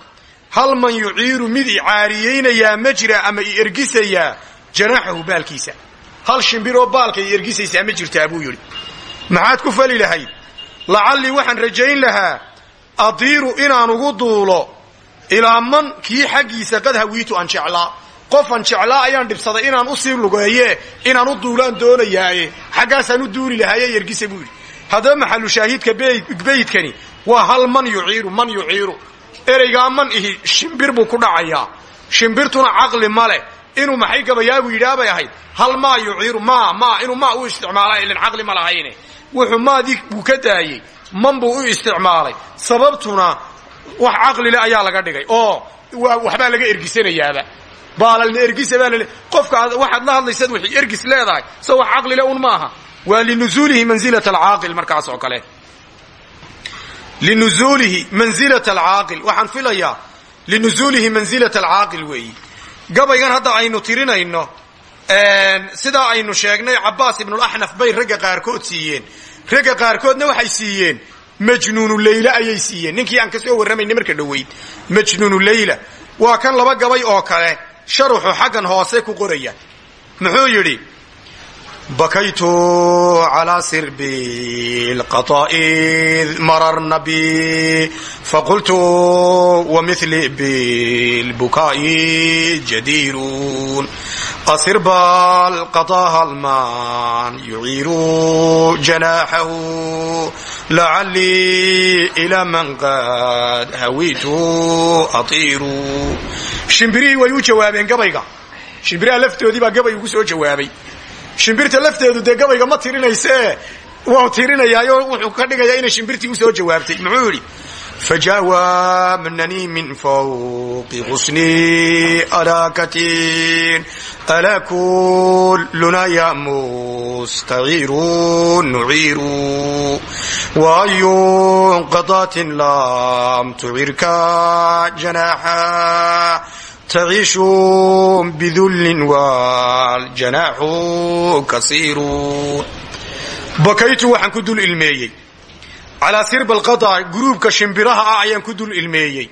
hal man yuciiru mid i caariyaynayaa ma jira ama i ergisayaa janaaxahu baalkiisa. Hal shimbiroo baalka i ergisaysaa ma jirtaa buu yidhi. Maxaad ku fali lahayd? Lacallii waxaan rajayn lahaa adiiru inaan ugu duulo ilaa man kii xaggiisa qad hawiitu aan jeclaa. Qofan jeclaa ayaan dhibsaday inaan u sii lugeeye inaan u duulaan doonayaaye. Xaggaasaan u duuli lahaaye yergisa buu yidhi. Haddaba maxalu shaahidka beydkani waa hal man yuciiru man yuciiru. Ereygaa man ihi shimbir buu ku dhacayaa. Shimbirtuna caqli ma leh. Inuu maxay gabayaabu yidhaabay ahayd hal maa yuciiru ma ma inuu maa u isticmaala ilan caqli ma lahayne wuxuu maadii buu ka daayey man buu u isticmaalay. Sababtuna wax caqlile ayaa laga dhigay. Oo waxbaa laga ergisanayaaba. Baalalna ergisa qofka waxaad la hadlaysaad waxay ergis leedahay so wax caqlile un maaha. Waa linuzuulihi manzilat alcaaqil markaas oo kale. Linuzuulihi manzilat alcaaqil waxaan filayaa linuzuulihi manzilat alcaaqil weeyi. Gabaygan hadda aynu tirinayno sidaa aynu sheegnay cabaas ibnulaxnaf bay ragga qaarkood siiyeen ragga qaarkoodna waxay siiyeen majnuunu leyla ayay siiyeen. Ninkii aan ka soo warramayna marka dhoweyd majnuunu leyla. Waa kan laba gabay oo kale sharuxu xaggan hoose ku qoraya. Muxuu yidhi bakaytu calaa sirbi lqata'id mararna bi faqultu wamili bilbukaa'i jadiirun asirba lqataa halman yuciiru janaaxahu lacallii ilaa man qad hawiitu atiiru shimbirihii way u jawaabeen gabayga shimbiraha laftoodii baa gabay ugu soo jawaabay shimbirta lafteedu dee gabayga ma tirinayse wuu tirinayaayo wuxuu ka dhigayaa inay shimbirtii u soo jawaabtay. Muxuu yidhi fajawaabnanii min fawqi xusni alaakatin alaa kulluna ya mustaciiru nuciiru waayu qadaatin lam tucirka janaaxa taciishu bidullin waaljanaaxu kasiiru bakaytu waxaan ku dul ilmeeyey calaa sirba alqada guruubka shimbiraha ah ayaan ku dul ilmeeyey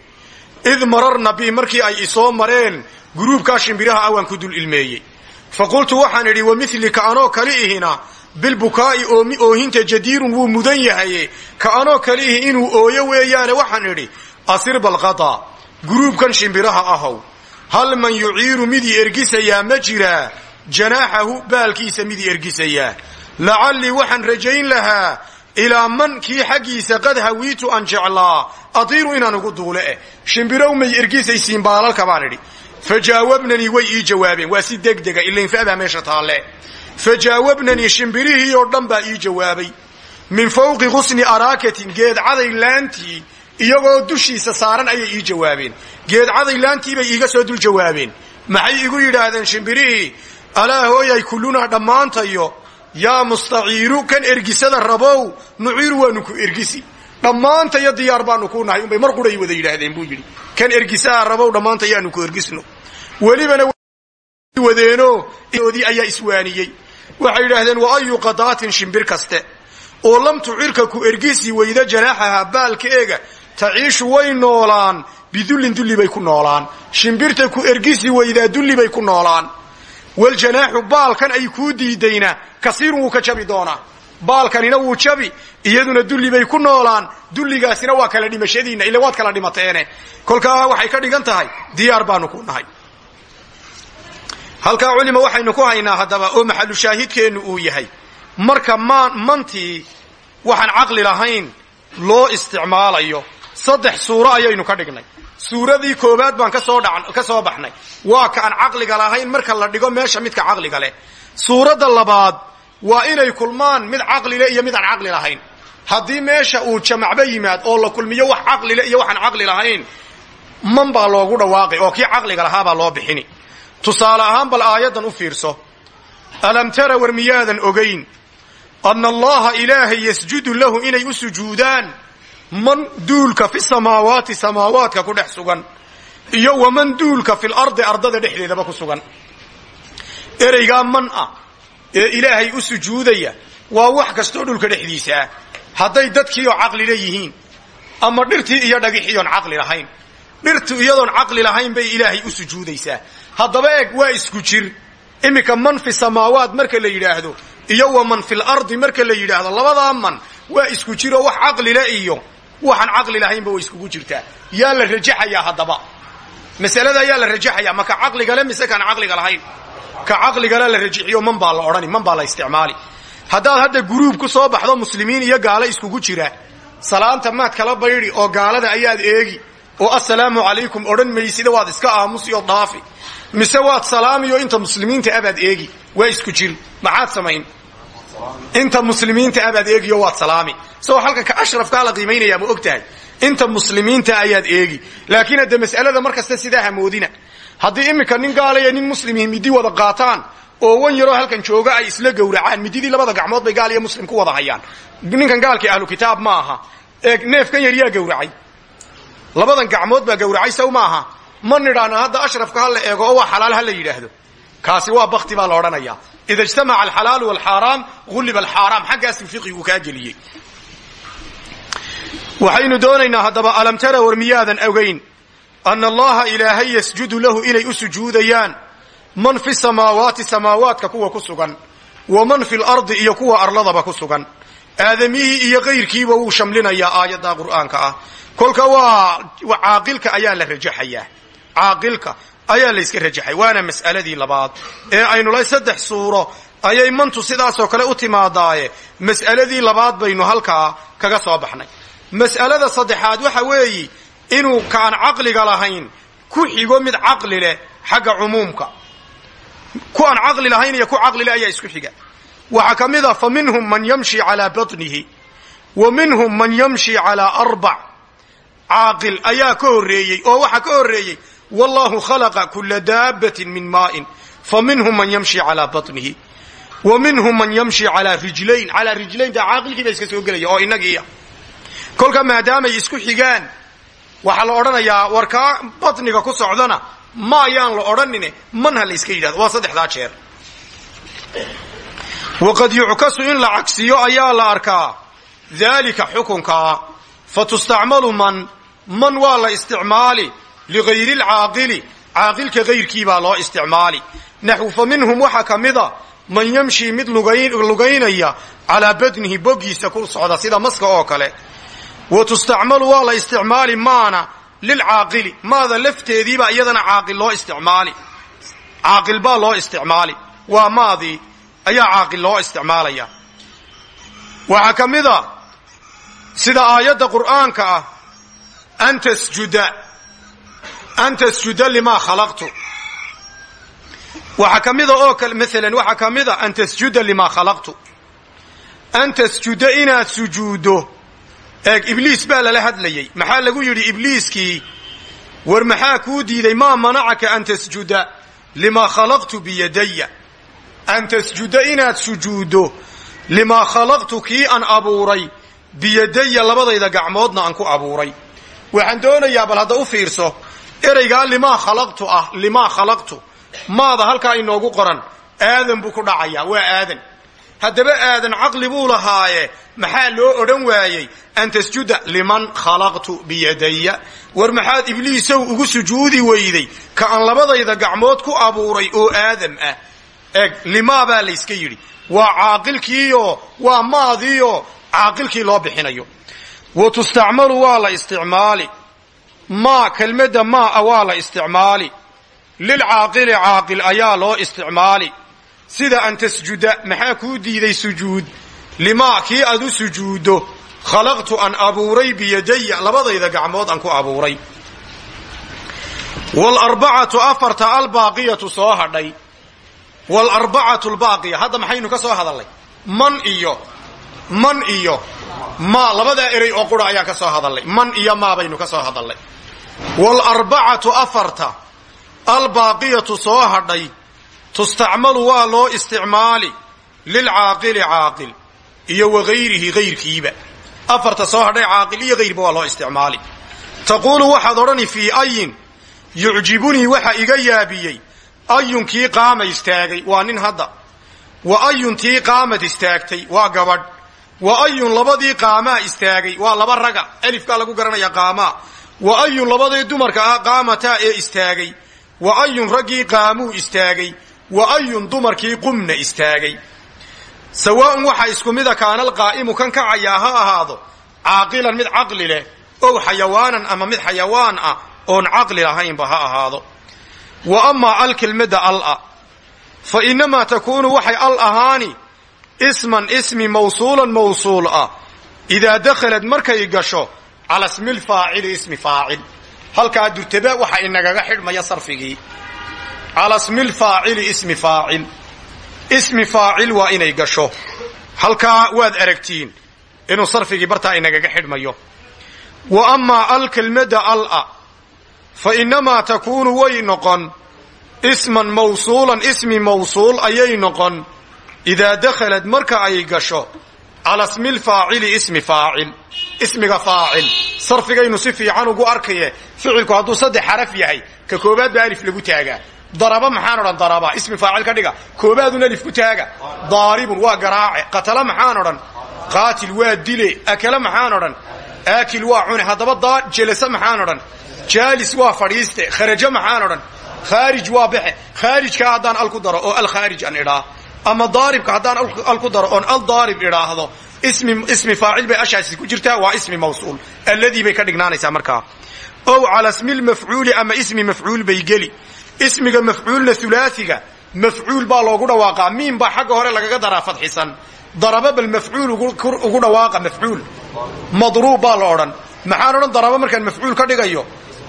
id mararna bi markii ay isoo mareen guruubkaa shimbiraha ah waan ku dul ilmeeyey fa qultu waxaan idhi wamilika anoo kali ihina bilbukaa'i oohinta jadiirun wuu mudan yahaye ka anoo kali ihi inuu ooyo weeyaane waxaan idhi asirba alqada guruubkan shimbiraha ahow hal man yuciiru midii ergisayaa ma jiraa janaaxahu baalkiisa midii ergisayaa lacallii waxaan rajayn lahaa ilaa man kii xaggiisa qad hawiitu aan jeclaa adiiru inaan ugu duule. Eh shimbirow may ergisaysiin baalalka baan idhi. Fa jaawabnanii way ii jawaabeen waa si degdega ilainfabaa meesha taalle. Fa jaawabnanii shimbirihii oo dhan baa ii jawaabay. Min fawqi husni araakatin geedcaday laantii iyagoo dushiisa saaran ayay ii jawaabeen geedcaday laantiibay iiga soo dul jawaabeen maxay igu yidhaahdeen shimbirihii alaa hooyay kullunaa dhammaantayo. Yaa mustaciiru kan ergisada rabow nuciiru waanu ku ergisi. Dhammaantayo diyaar baanu ku nahay unbay mar quray wada yidhaahdeen buu yidhi. Kan ergisaha rabow dhammaantayaanu ku ergisno. Welibana wadeeno doodii ayaa iswaaniyey. Waxay yidhaahdeen wa ayu qadaatin shimbir kaste. Oo lam tucirka ku ergisi weyda janaaxaha baalka eega. Taciishu way noolaan bidullin dulli bay ku noolaan. Shimbirta ku ergisi weydaa dulli bay ku noolaan. Waljanaaxu baalkan ay kuu diidayna kasiirun wuu ka jabi doonaa. Baalkanina wuu jabi iyaduna dulli bay ku noolaan. Dulligaasina waa kala dhimashadiinna ila waad kala dhimateene. Kolkaa waxay ka dhigan tahay diyaar baanu ku nahay. Halkaa culima waxaynu ku haynaa haddaba oo maxalu shaahidkeennu uu yahay. Marka mantii waxaan caqli lahayn loo isticmaalayo. Saddex suuro ayaynu ka dhignay suuradii koowaad baan ka soo baxnay. Waa ka aan caqliga lahayn marka la dhigo meesha midka caqliga leh. Suuradda labaad waa inay kulmaan mid caqlile iyo mid aan caqli lahayn. Haddii meesha uu jamacba yimaad oo la kulmiyo wax caqlile iyo waxaan caqli lahayn man baa loogu dhawaaqi oo kii caqliga lahaabaa loo bixini. Tusaale ahaan bal aayaddan u fiirso. Alam tara war miyaadan ogayn anna allaha ilaahay yasjudu lahu inay u sujuudaan man duulka fi samaawaati samaawaadka ku dhex sugan iyo waman duulka fil ardi ardada dhexdeedaba ku sugan. Ereygaa man ah ee ilaahay u sujuudaya waa wax kastoo dhulka dhexdiisa ah. Hadday dadkiioo caqli leeyihiin ama dhirtii iyo dhagixioon caqli lahayn. Dhirtu iyadoon caqli lahayn bay ilaahay u sujuudaysaa. Haddaba eeg waa isku jir. Iminka man fi samaawaat marka la yidhaahdo iyo wa man fil ardi marka la yidhaahdo labadaa man waa isku jiroo wax caqlile iyo waxaan caqli lahaynba way iskugu jirtaa. Yaa la rajaxayaa haddaba. Masalada yaa la rajaxayaa ma ka caqligale mise kaan caqliga lahayn? Ka caqligale la rajixiyo man baa la odhani man baa la isticmaali. Haddaad hadda guruub ku soo baxdo muslimiin iyo gaalo iskugu jira salaanta maad kala baydhi oo gaalada ayaad eegi oo assalaamu calaykum odhan maysida waad iska aamusi oo dhaafi. Mise waad salaamiyo inta muslimiinta abaad eegi waa isku jir maxaad samayn inta muslimiinta abaad eegiyo waad salaami. Isagoo halka ka ashrafkaa la qiimaynayaa ma og tahay inta muslimiinta ayaad eegi. Laakiin hadde mas'alada mar kasta sidaa hamoodina haddii iminka nin gaalaya nin muslimih midi wada qaataan oo wan yaroo halkan jooga ay isla gowracaan mididii labada gacmood bay gaal muslim ku wada hayaan. Ninkan gaalkii ahlu kitaab ma aha. Ee neefkan yar yaa gowracay. Labadan gacmood baa gowracay saw ma aha. Ma nidhaana hadda ashrafka ha la eego oo waa xalaal ha la yidhaahdo. Kaasi waa bakti baa la ida ijtamaca alxalaalu walxaaraam gulliba alxaaraam xaggaasuu fiqigu kaa geliyey waxaynu doonaynaa haddaba alam tara war miyaadan ogayn ana allaha ilaahay yasjudu lahu inay u sujuudayaan man fi samaawaati samaawaadka kuwa ku sugan wa man fi lardi iyo kuwa arladaba ku sugan aadamihii iyo kayrkiiba wuu shamlinayaa aayadda qur'aanka ah kolka waa ayaa la rajaxayaa ayaa layska rajaxay. Waana mas'aladii labaad ee aynula saddex suuro. Ayay mantu sidaasoo kale u timaadaaye. Mas'aladii labaad baynu halkaa kaga soo baxnay. Mas'alada saddexaad waxa weeyi inuu kaan caqliga lahayn ku xigo mid caqli leh xagga cumuumka. Ku aan caqli lahayn iyo ku caqli leh ayaa isku xiga. Waxaa ka mid a fa minhum man yamshi calaa batnihi wa minhum man yamshi calaa arbac. Caaqil ayaa ka horreeyey oo waxaa ka horreeyey wallahu khalaqa kula daabbatin min maa'in fa minhum man yamshi calaa batnihi wa minhum man yamshi calaa rijlayn calaa rijlaynta caaqilkii baa iska soo gelaya oo inagiiya kolka maadaamay isku xigaan waxaa la odhanayaa warkaa batniga ku socdana ma ayaan la odhanine man ha la yska yidhahdo waa saddexdaa jeer waqad yuckasu in la cagsiyo ayaa la arkaa daalika xukunkaa fa tustacmalu man ligayri lcaaqili caaqilka gayrkii baa loo isticmaali naxwu fa minhum waxaa ka mida man yamshii mid lugaynaya calaa badnihi boggiisa ku socda sida maska oo kale wa tustacmalu waa la isticmaali maana lilcaaqili maada lafteediibaa iyadana caaqil loo isticmaali caaqil baa loo isticmaali waa maadii ayaa caaqil loo isticmaalaya waxaa ka mid a sida aayadda qur'aanka ah an tasjuda an tasjuda limaa khalaqtu waxaa ka mida oo kale maalan waxaa ka mid a an tasjuda limaa khalaqtu an tasjuda inaad sujuuddo eeg ibliis baa lala hadlayey maxaa lagu yidhi ibliiskii war maxaa kuu diiday maa manacaka an tasjuda limaa khalaqtu biyadaya an tasjuda inaad sujuuddo limaa khalaqtu kii aan abuuray biyadaya labadayda gacmoodna aan ku abuuray waxaan doonayaa bal hadda u fiirso ereygaa limaa khalaqtu ah limaa khalaqtu. Maada halkaa inoogu qoran aadan buu ku dhacayaa waa aadan. Haddaba aadan caqli buu lahaaye maxaa loo odhan waayey? An tasjuda liman khalaqtu biyadaya war maxaad ibliisow ugu sujuudi weyday ka aan labadayda gacmood ku abuuray oo aadam ah. Eeg limaa baa layska yidhi. Waa caaqilkiiyo waa maadiiyo caaqilkii loo bixinayo. Wa tustacmalu waa la isticmaali maa kelmadda maa waa la isticmaali. Lilcaaqili caaqil ayaa loo isticmaali. Sida an tasjuda maxaa kuu diiday sujuud? Limaa kii aad u sujuuddo. Khalaqtu an abuuray biyadaya labadayda gacmood aan ku abuuray. Wlarbacatu afarta albaaqiyatu soo hadhay. Wlarbacatu lbaaqiya hadda maxaynu ka soo hadalnay man iyo man iyo ma labadaa erey oo qura ayaan ka soo hadalnay man iyo maa baynu ka soo hadalnay waalarbacatu afarta albaaqiyatu soo hadhay tustacmalu waa loo isticmaali lilcaaqili caaqil iyo wagayrihi hayrkiiba afarta soo hadhay caaqil iyo hayrba waa loo isticmaali. Taquulu waxaad odhani fii ayin yucjibunii waxa iga yaabiyey ayunkii qaama istaagay waa nin hadda. Wa ayuntii qaamad istaagtay waa gabadh. Wa ayun labadii qaamaa istaagay waa laba raga. Alifkaa lagu garanaya qaamaa wa ayun labadii dumarka ah qaamataa ee istaagay. Wa ayun raggii qaamuu istaagay. Wa ayun dumarkii qumna istaagay. Sawaaun waxa isku mida kaanal qaa'imu kan kacayaa ha ahaado. Caaqilan mid caqli leh. Ow xayawaanan ama mid xayawaan ah oon caqli lahaynba ha ahaado. Wa amaa al kelmadda al-a fa innamaa takuunu waxay al ahaani isman ismi mawsuulan mawsuul ah. Idaa dakhalad markay gasho cala smil faacili ismi faacil halkaa durtaba waxa inagaga xidhmaya sarfigii cala smil faacili ismi faacil ismi faacil waa inay gasho halkaa waad aragtiin inuu sarfigii bartaa inagaga xidhmayo wa amaa al kelmadda al-a fa innamaa takuunu way noqon isman mawsuulan ismi mawsuul ayay noqon idaa dakhalad marka ay gasho cala smil faacili ismi faacil. Ismiga faacil. Sarfigaynu si fiican ugu arkaye. Ficilku hadduu saddex xaraf yahay ka koobaad baa alif lagu taagaa. Daraba maxaan odhan daraba. Ismi faacil ka dhiga. Koobaadun alif ku taaga. Daaribun waa garaace. Qatala maxaan odhan. Qaatil waa dile. Akala maxaan odhan. Aakil waa cune. Haddaba jelasa maxaan odhan. Jaalis waa fadhiiste. Kharajo maxaan odhan ama daaribka haddaan al ku daro oon aldaarib idhaahdo ismi ismi faacil bay ashaasi ku jirtaa waa ismi mawsuul. Alladii bay ka dhignaanaysaa markaa. Ow cala smi lmafcuuli ama ismi mafcuul bay geli. Ismiga mafcuulna hulaasiga mafcuul baa loogu dhawaaqaa. Miin baa xagga hore lagaga daraa fadxisan. Daraba bal mafcuul ugu dhawaaqa mafcuul. Madruub baa la maxaan odhan daraba markaan mafcuul ka dhigayo?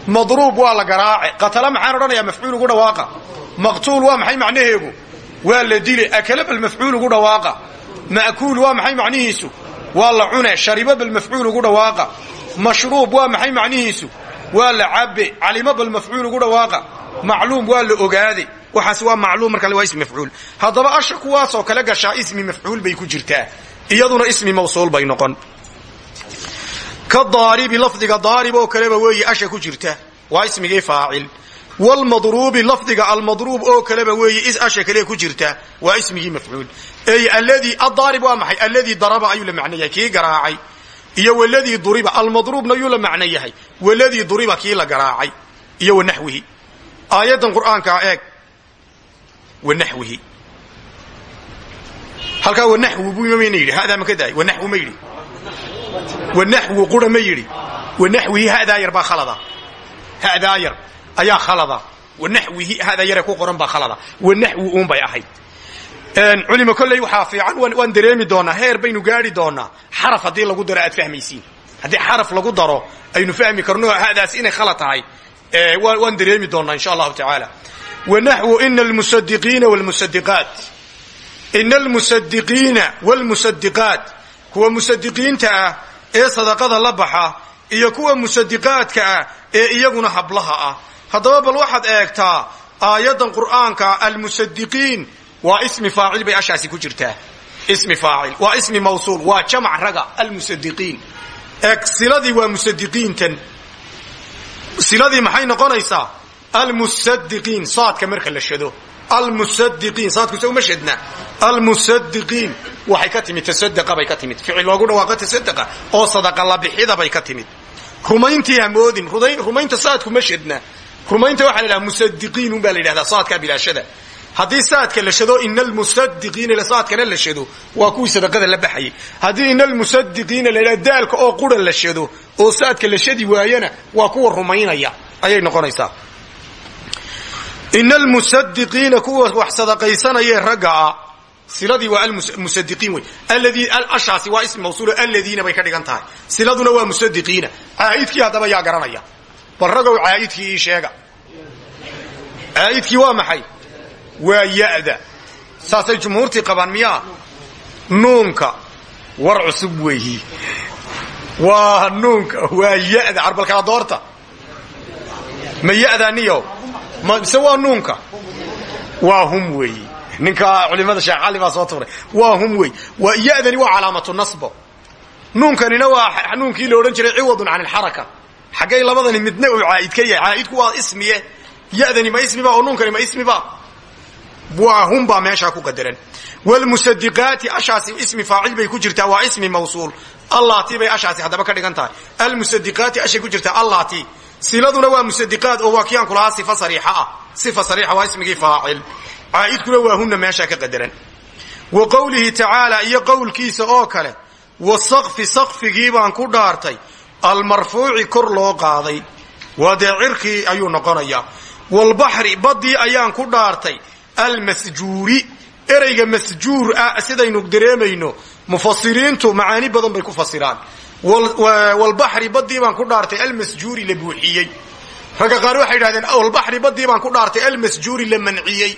Madruub waa la garaace qatala maxaan odhanayaa mafcuul ugu dhawaaqa? Maqtuul waa maxay macnaheegu waa la dile akala bal mafcuul ugu dhawaaqa. Ma'kuul waa maxay macnihiisu? Waa la cune shariba bal mafcuul ugu dhawaaqa. Mashruub waa maxay macnihiisu? Waa la cabe calimo bal mafcuul ugu dhawaaqa. Macluum waa la ogaade. Waxaas waa macluum marka waa ismi mafcuul. Haddaba asha kuwaasoo kale gashaa ismi mafcuul bay ku jirtaa. Iyaduna ismi mawsuul bay noqon. Ka daaribi wlmadruubi lafdiga almadruub oo kaleba weeye asha kale ku jirta waa ismigii mafcuul ey alladii adaarib waa maxay alladii daraba ayuu la macno yahay kii garaacay iyo waladii duriba almadruubna yuu la macno yahay waladii duriba kii la garaacay iyo wanaxwihi aayaddan qur'aankaa eeg wanaxwihi halkaa wanaxwi buu mayna yidhi hadaa ma ka daay wanaxwi ma yidhi wanaxwi qura ma yidhi wanaxwihi hadaa yar baa khalada hadaa yar ayaa khalada. Wanaxwihi hadaa yare ku qoran baa khalada. Wanaxwi uun bay ahayd. Culima kolley waxaa fiican waan dareemi doonaa heer baynu gaari doonaa. Xaraf haddii lagu daro aad fahmaysiin. Haddii xaraf lagu daro aynu fahmi karno hadaas inay khalad tahay. Waan dareemi doonaa insha allahu tacaala. Wanaxwu ina almusadiqiina wlmusadiqaat ina almusadiqiina wlmusadiqaat kuwa musadiqiinta ah ee sadaqada la baxa iyo kuwa musadiqaadka ah ee iyaguna hablaha ah haddaba bal waxaad eegtaa aayaddan qur'aanka almusadiqiin waa ismi faacil bay ashaasi ku jirtaa. Ismi faacil waa ismi mawsuul waa jamac raga almusadiqiin eeg siladii waa musadiqiintan siladii maxay noqonaysaa? Almusadiqiin saadka marka la shado. Almusadiqiin saadku se uma shadna. Almusadiqiin waxay ka timid tasadaqa bay ka timid. Ficil loogu dhawaaqo tasadaqa oo sadaqa la bixida bay ka rumayntii hamoodin rumaynta saadku ma shadna rumaynta waxaa la yidhaha musadiqiin un baa la yidhahdaa saadkaa bilaashada. Haddii saadka la shado ina almusadiqiina saadkana la shado waa kuwii sadaqada la baxayay. Haddii ina almusadiqiina la yidhaha oo qura la shado oo saadka la shadi waayana waa kuwa rumaynaya. Ayay noqonaysaa. Ina almusadiqiina kuwa wax sadaqaysanayee ragga ah siladii waa almusadiqiin wey ashaasi waa ismi mawsuulo alladiina bay ka siladuna waa musadiqiina caa'idkii haddaba yaa garanaya bal ragow caa'idkii ii sheega. Caa'idkii waa maxay? Waa ya'da. Saasay jumhuurtii qabaan miyaa nuunka. War cusub weeyi. Waa nuunka. Waa ya'da. Carbalkala doorta. Ma ya'daaniyo mise waa nuunka? Waa hum weeyi. Ninka culimada sheekh cali soo turay waa hum wey ya'dani waa calaamatu nasbo. Nuunkanina waa nuunkii la odhan jiray ciwadun can ilxaraka xaggay labadani midna uu caa'id ka yahay. Caa'idku waa ismiye ya'dani ma ismiba oo nuunkani ma ismiba waa hum baa meeshaa ku qadaran. Wlmusadiqaati ashaasi ismi faacil bay ku jirtaa waa ismi mawsuul. Allati bay ashaasi haddaba ka dhigan tahay. Almusadiqaati ashay ku jirtaa allati siladuna waa musadiqaad oo waa kii aan kulahaa sifa sariixa ah. Sifa sariixa waa ismigii faacil. Caa'idkuna waa hunna meeshaa ka qadaran. Wa qowlihi tacaala iyo qowlkiisa oo kale wasaqfi ku dhaartay almarfuuci kor loo qaaday. Waa dee cirkii ayuu noqonayaa. Waalbaxri baddii ayaan ku dhaartay. Almasjuuri ereyga masjuur ah sidaynu dareemayno. Mufasiriintu macaani badan bay ku fasiraan walbaxri badii baan ku dhaartay. Almasjuuri la buuxiyey. Ragga qaar waxay yidhahdeen walbaxri badii baan ku dhaartay. Almasjuuri la manciyey.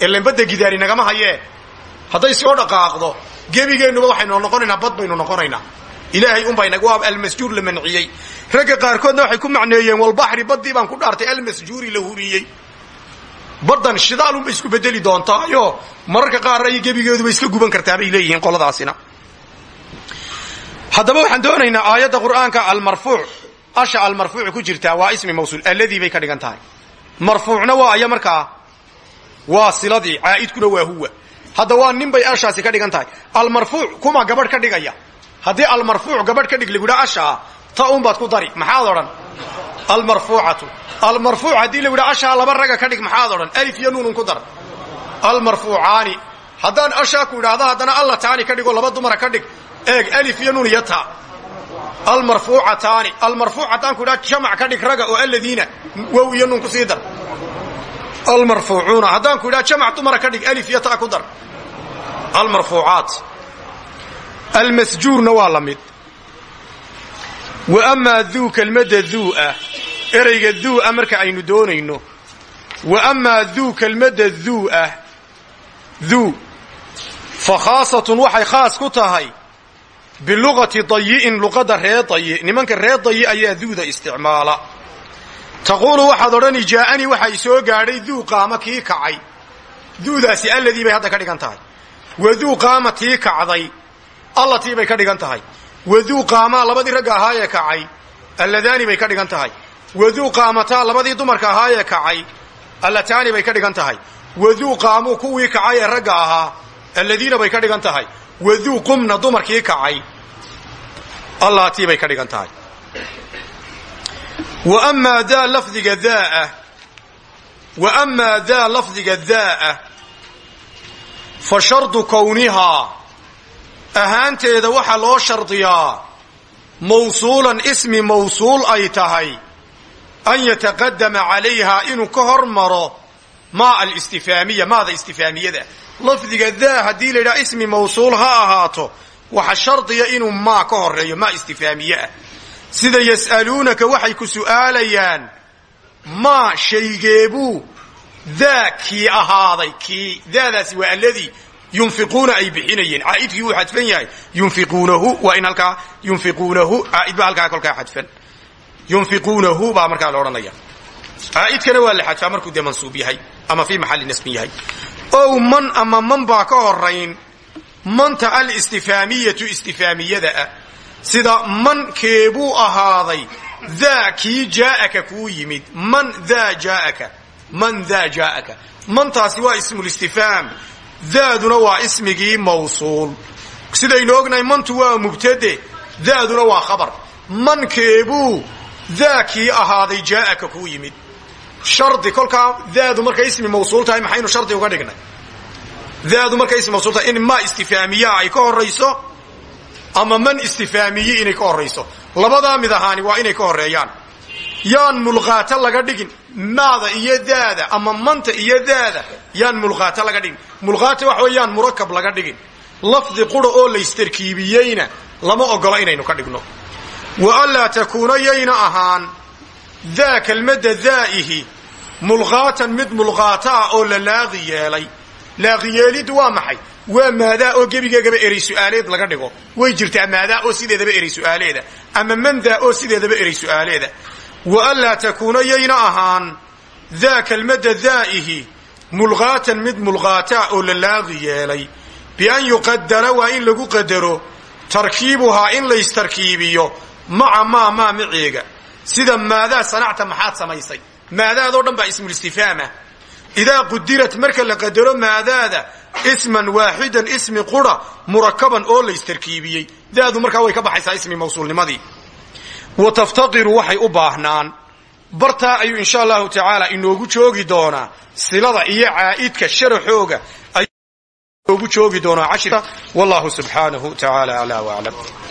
Ilan badda gidaari nagama hayee. Hadday soo dhaqaaqdo gebigeennuba waxaynu noqonaynaa bad baynu noqonaynaa ilaahay unbayna waa almasjuur la manciyey. Ragga qaarkoodna waxay ku macneeyeen walbaxri badii baan ku dhaartay almasjuuri la huriyey. Badan shidaalunbay isku bedeli doontaayo. Mararka qaarna iyo gebigeeduba iska guban kartaa bay leeyihiin qoladaasina haddaba waxaan doonaynaa aayadda qur'aanka almarfuuc asha almarfuuc ku jirtaa waa ismi mawsuul alladii bay ka dhigan marfuucna waa aya markaa waa siladii caa'idkuna waa huwa. Hadda waa ashaasi ka dhigan tahay. Almarfuuc kuma gabadh ka dhigaya haddii almarfuuc gabadh ka dhig lagu yidhaa ashaa ta unbaad ku dari maxaad odhan? Almarfuucatu. Almarfuuc haddii la yidhaa ashaa laba raga ka dhig maxaad odhan? Alif iyo nuunun ku dar. Almarfuucaani. Haddaan ashaa ku idhaahdo haddana alla taani ka dhigo laba dumara ka dhig eeg alif iyo nuun iyo ta. Almarfuucataani. Almarfuuc haddaan ku idhaha jamac ka dhig raga oo aladiina wow iyo nuun ku sii dar. Almarfuucuuna. Haddaan ku idhaha jamac dumara ka dhig alif iyo ta ku dar. Almarfuucaat almasjuurna waa la mid. Wa amaa duu kelmadda duu ah ereyga duu ah marka aynu doonayno. Wa amaa duu kelmadda duu ah duu fa khaasatun waxay khaas ku tahay biluqati dayi'in luqadda ree dayi. Nimanka ree dayi ayaa duuda isticmaala. Taquulu waxaad odhani jaa'anii waxa i soo gaadhay duu qaama kii kacay. Duudaasi alladii bay hadda ka dhigan tahay. Wa qaama tii kacday allatii bay ka dhigan tahay. Waduu qaamaa labadii ragga ahaayee kacay alladaani bay ka dhigan tahay. Waduu qaamataa labadii dumarka ahaayee kacay allataani bay ka dhigan tahay. Waduu qaamuu kuwii kacay ee ragga ahaa. Alladiina bay ka dhigan tahay. Waduu qumna dumarkii kacay allatii bay ka dhigan tahay. Wa amaa daa lafdiga daa'ah wa amaa daa lafdiga daa'ah fa shardu kownihaa ahaanteeda waxaa loo shardiyaa mawsuulan ismi mawsuul ay tahay an yataqadama calayhaa inuu ka hor maro maa alistifaamiya maada istifaamiyada. Lafdiga daa haddii la yidhaha ismi mawsuul ha ahaato waxa shardiya inuu maa ka horeeyo maa istifaamiye ah sida yas'aluunaka waxay ku su'aalayaan maa shaygeebuu daa kii ahaaday kii daadaasi waa alladii yunfiquuna ay bixinayeen. Caaidkii wuu xadfan yahay. Yunfiquunahu waa in halkaa yunfiquunahu caaid baa halkaa kolkaa xadfan. Yunfiquunahu baa markaa la odhanaya caaidkana waa la xadfaa markuu dee mansuub yahay ama fii maxalli nasbin yahay. Ow man ama man baa ka horayn manta alistifaamiyatu istifaamiyada ah. Sida man keebuu ahaaday daa kii jaa'aka kuu yimid. Man daa jaa'aka man daa jaa'aka. Mantaasi waa ismulistifaam daaduna waa ismigii mawsuul. Sidaynu ognahay mantu waa mubtade. Daaduna waa khabar. Mankeebuu daa kii ahaaday jaa'aka kuu yimid. Shardi kolkaa daadu markay ismi mawsuul tahay maxaynu shardi uga dhignay. Daadu markay ismi mawsuul tahay in ma istifaamiyaa ay ka horayso ama man istifaamiyi inay ka horayso labadaa mid ahaani waa inay ka horeeyaan yaan mulqaata laga dhigin. Maada iyo daada ama manta iyo daada yaan mulqaata laga dhigin. Mulqaata waxa weeyaan murakab laga dhigin. Lafdi qura oo laystarkiibiyeyna lama ogolo inaynu ka dhigno. Wa anlaa takuuna yayna ahaan daa kelmadda daa'ihi mulqaatan mid mulqaata ah oo la laaqi yeelay. Laaqiyeeliddu waa maxay? Waa maadaa oo gebigeegaba erey su'aaleed laga dhigo. Way jirtaa maadaa oo sideedaba erey su'aaleeda. Ama mandaa oo sideedaba erey su'aaleeda wa anlaa takuuna yayna ahaan daa kelmadda daa'ihi mulqaatan mid mulqaataa oo la laaqi yeelay bian yuqadara waa in lagu qadaro tarkiibuhaa in laystarkiibiyo maca maa maa maceega sida maadaa sanacta maxaad samaysay maadaadoo dhan baa ismulistifaama idaa qudirat marka la qadaro maadaada isman waaxidan ismi qura murakaban oo laystarkiibiyey daadu markaa way ka baxaysaa ismi mawsuulnimadii wa taftaqiru waxay u baahnaan. Bartaa ayuu insha allahu tacaala inoogu joogi doonaa. Silada iyo caa'idka sharaxooga ayuu inoogu joogi doonaa. Cashirka wallahu subxaanahu tacaala aclaa waclam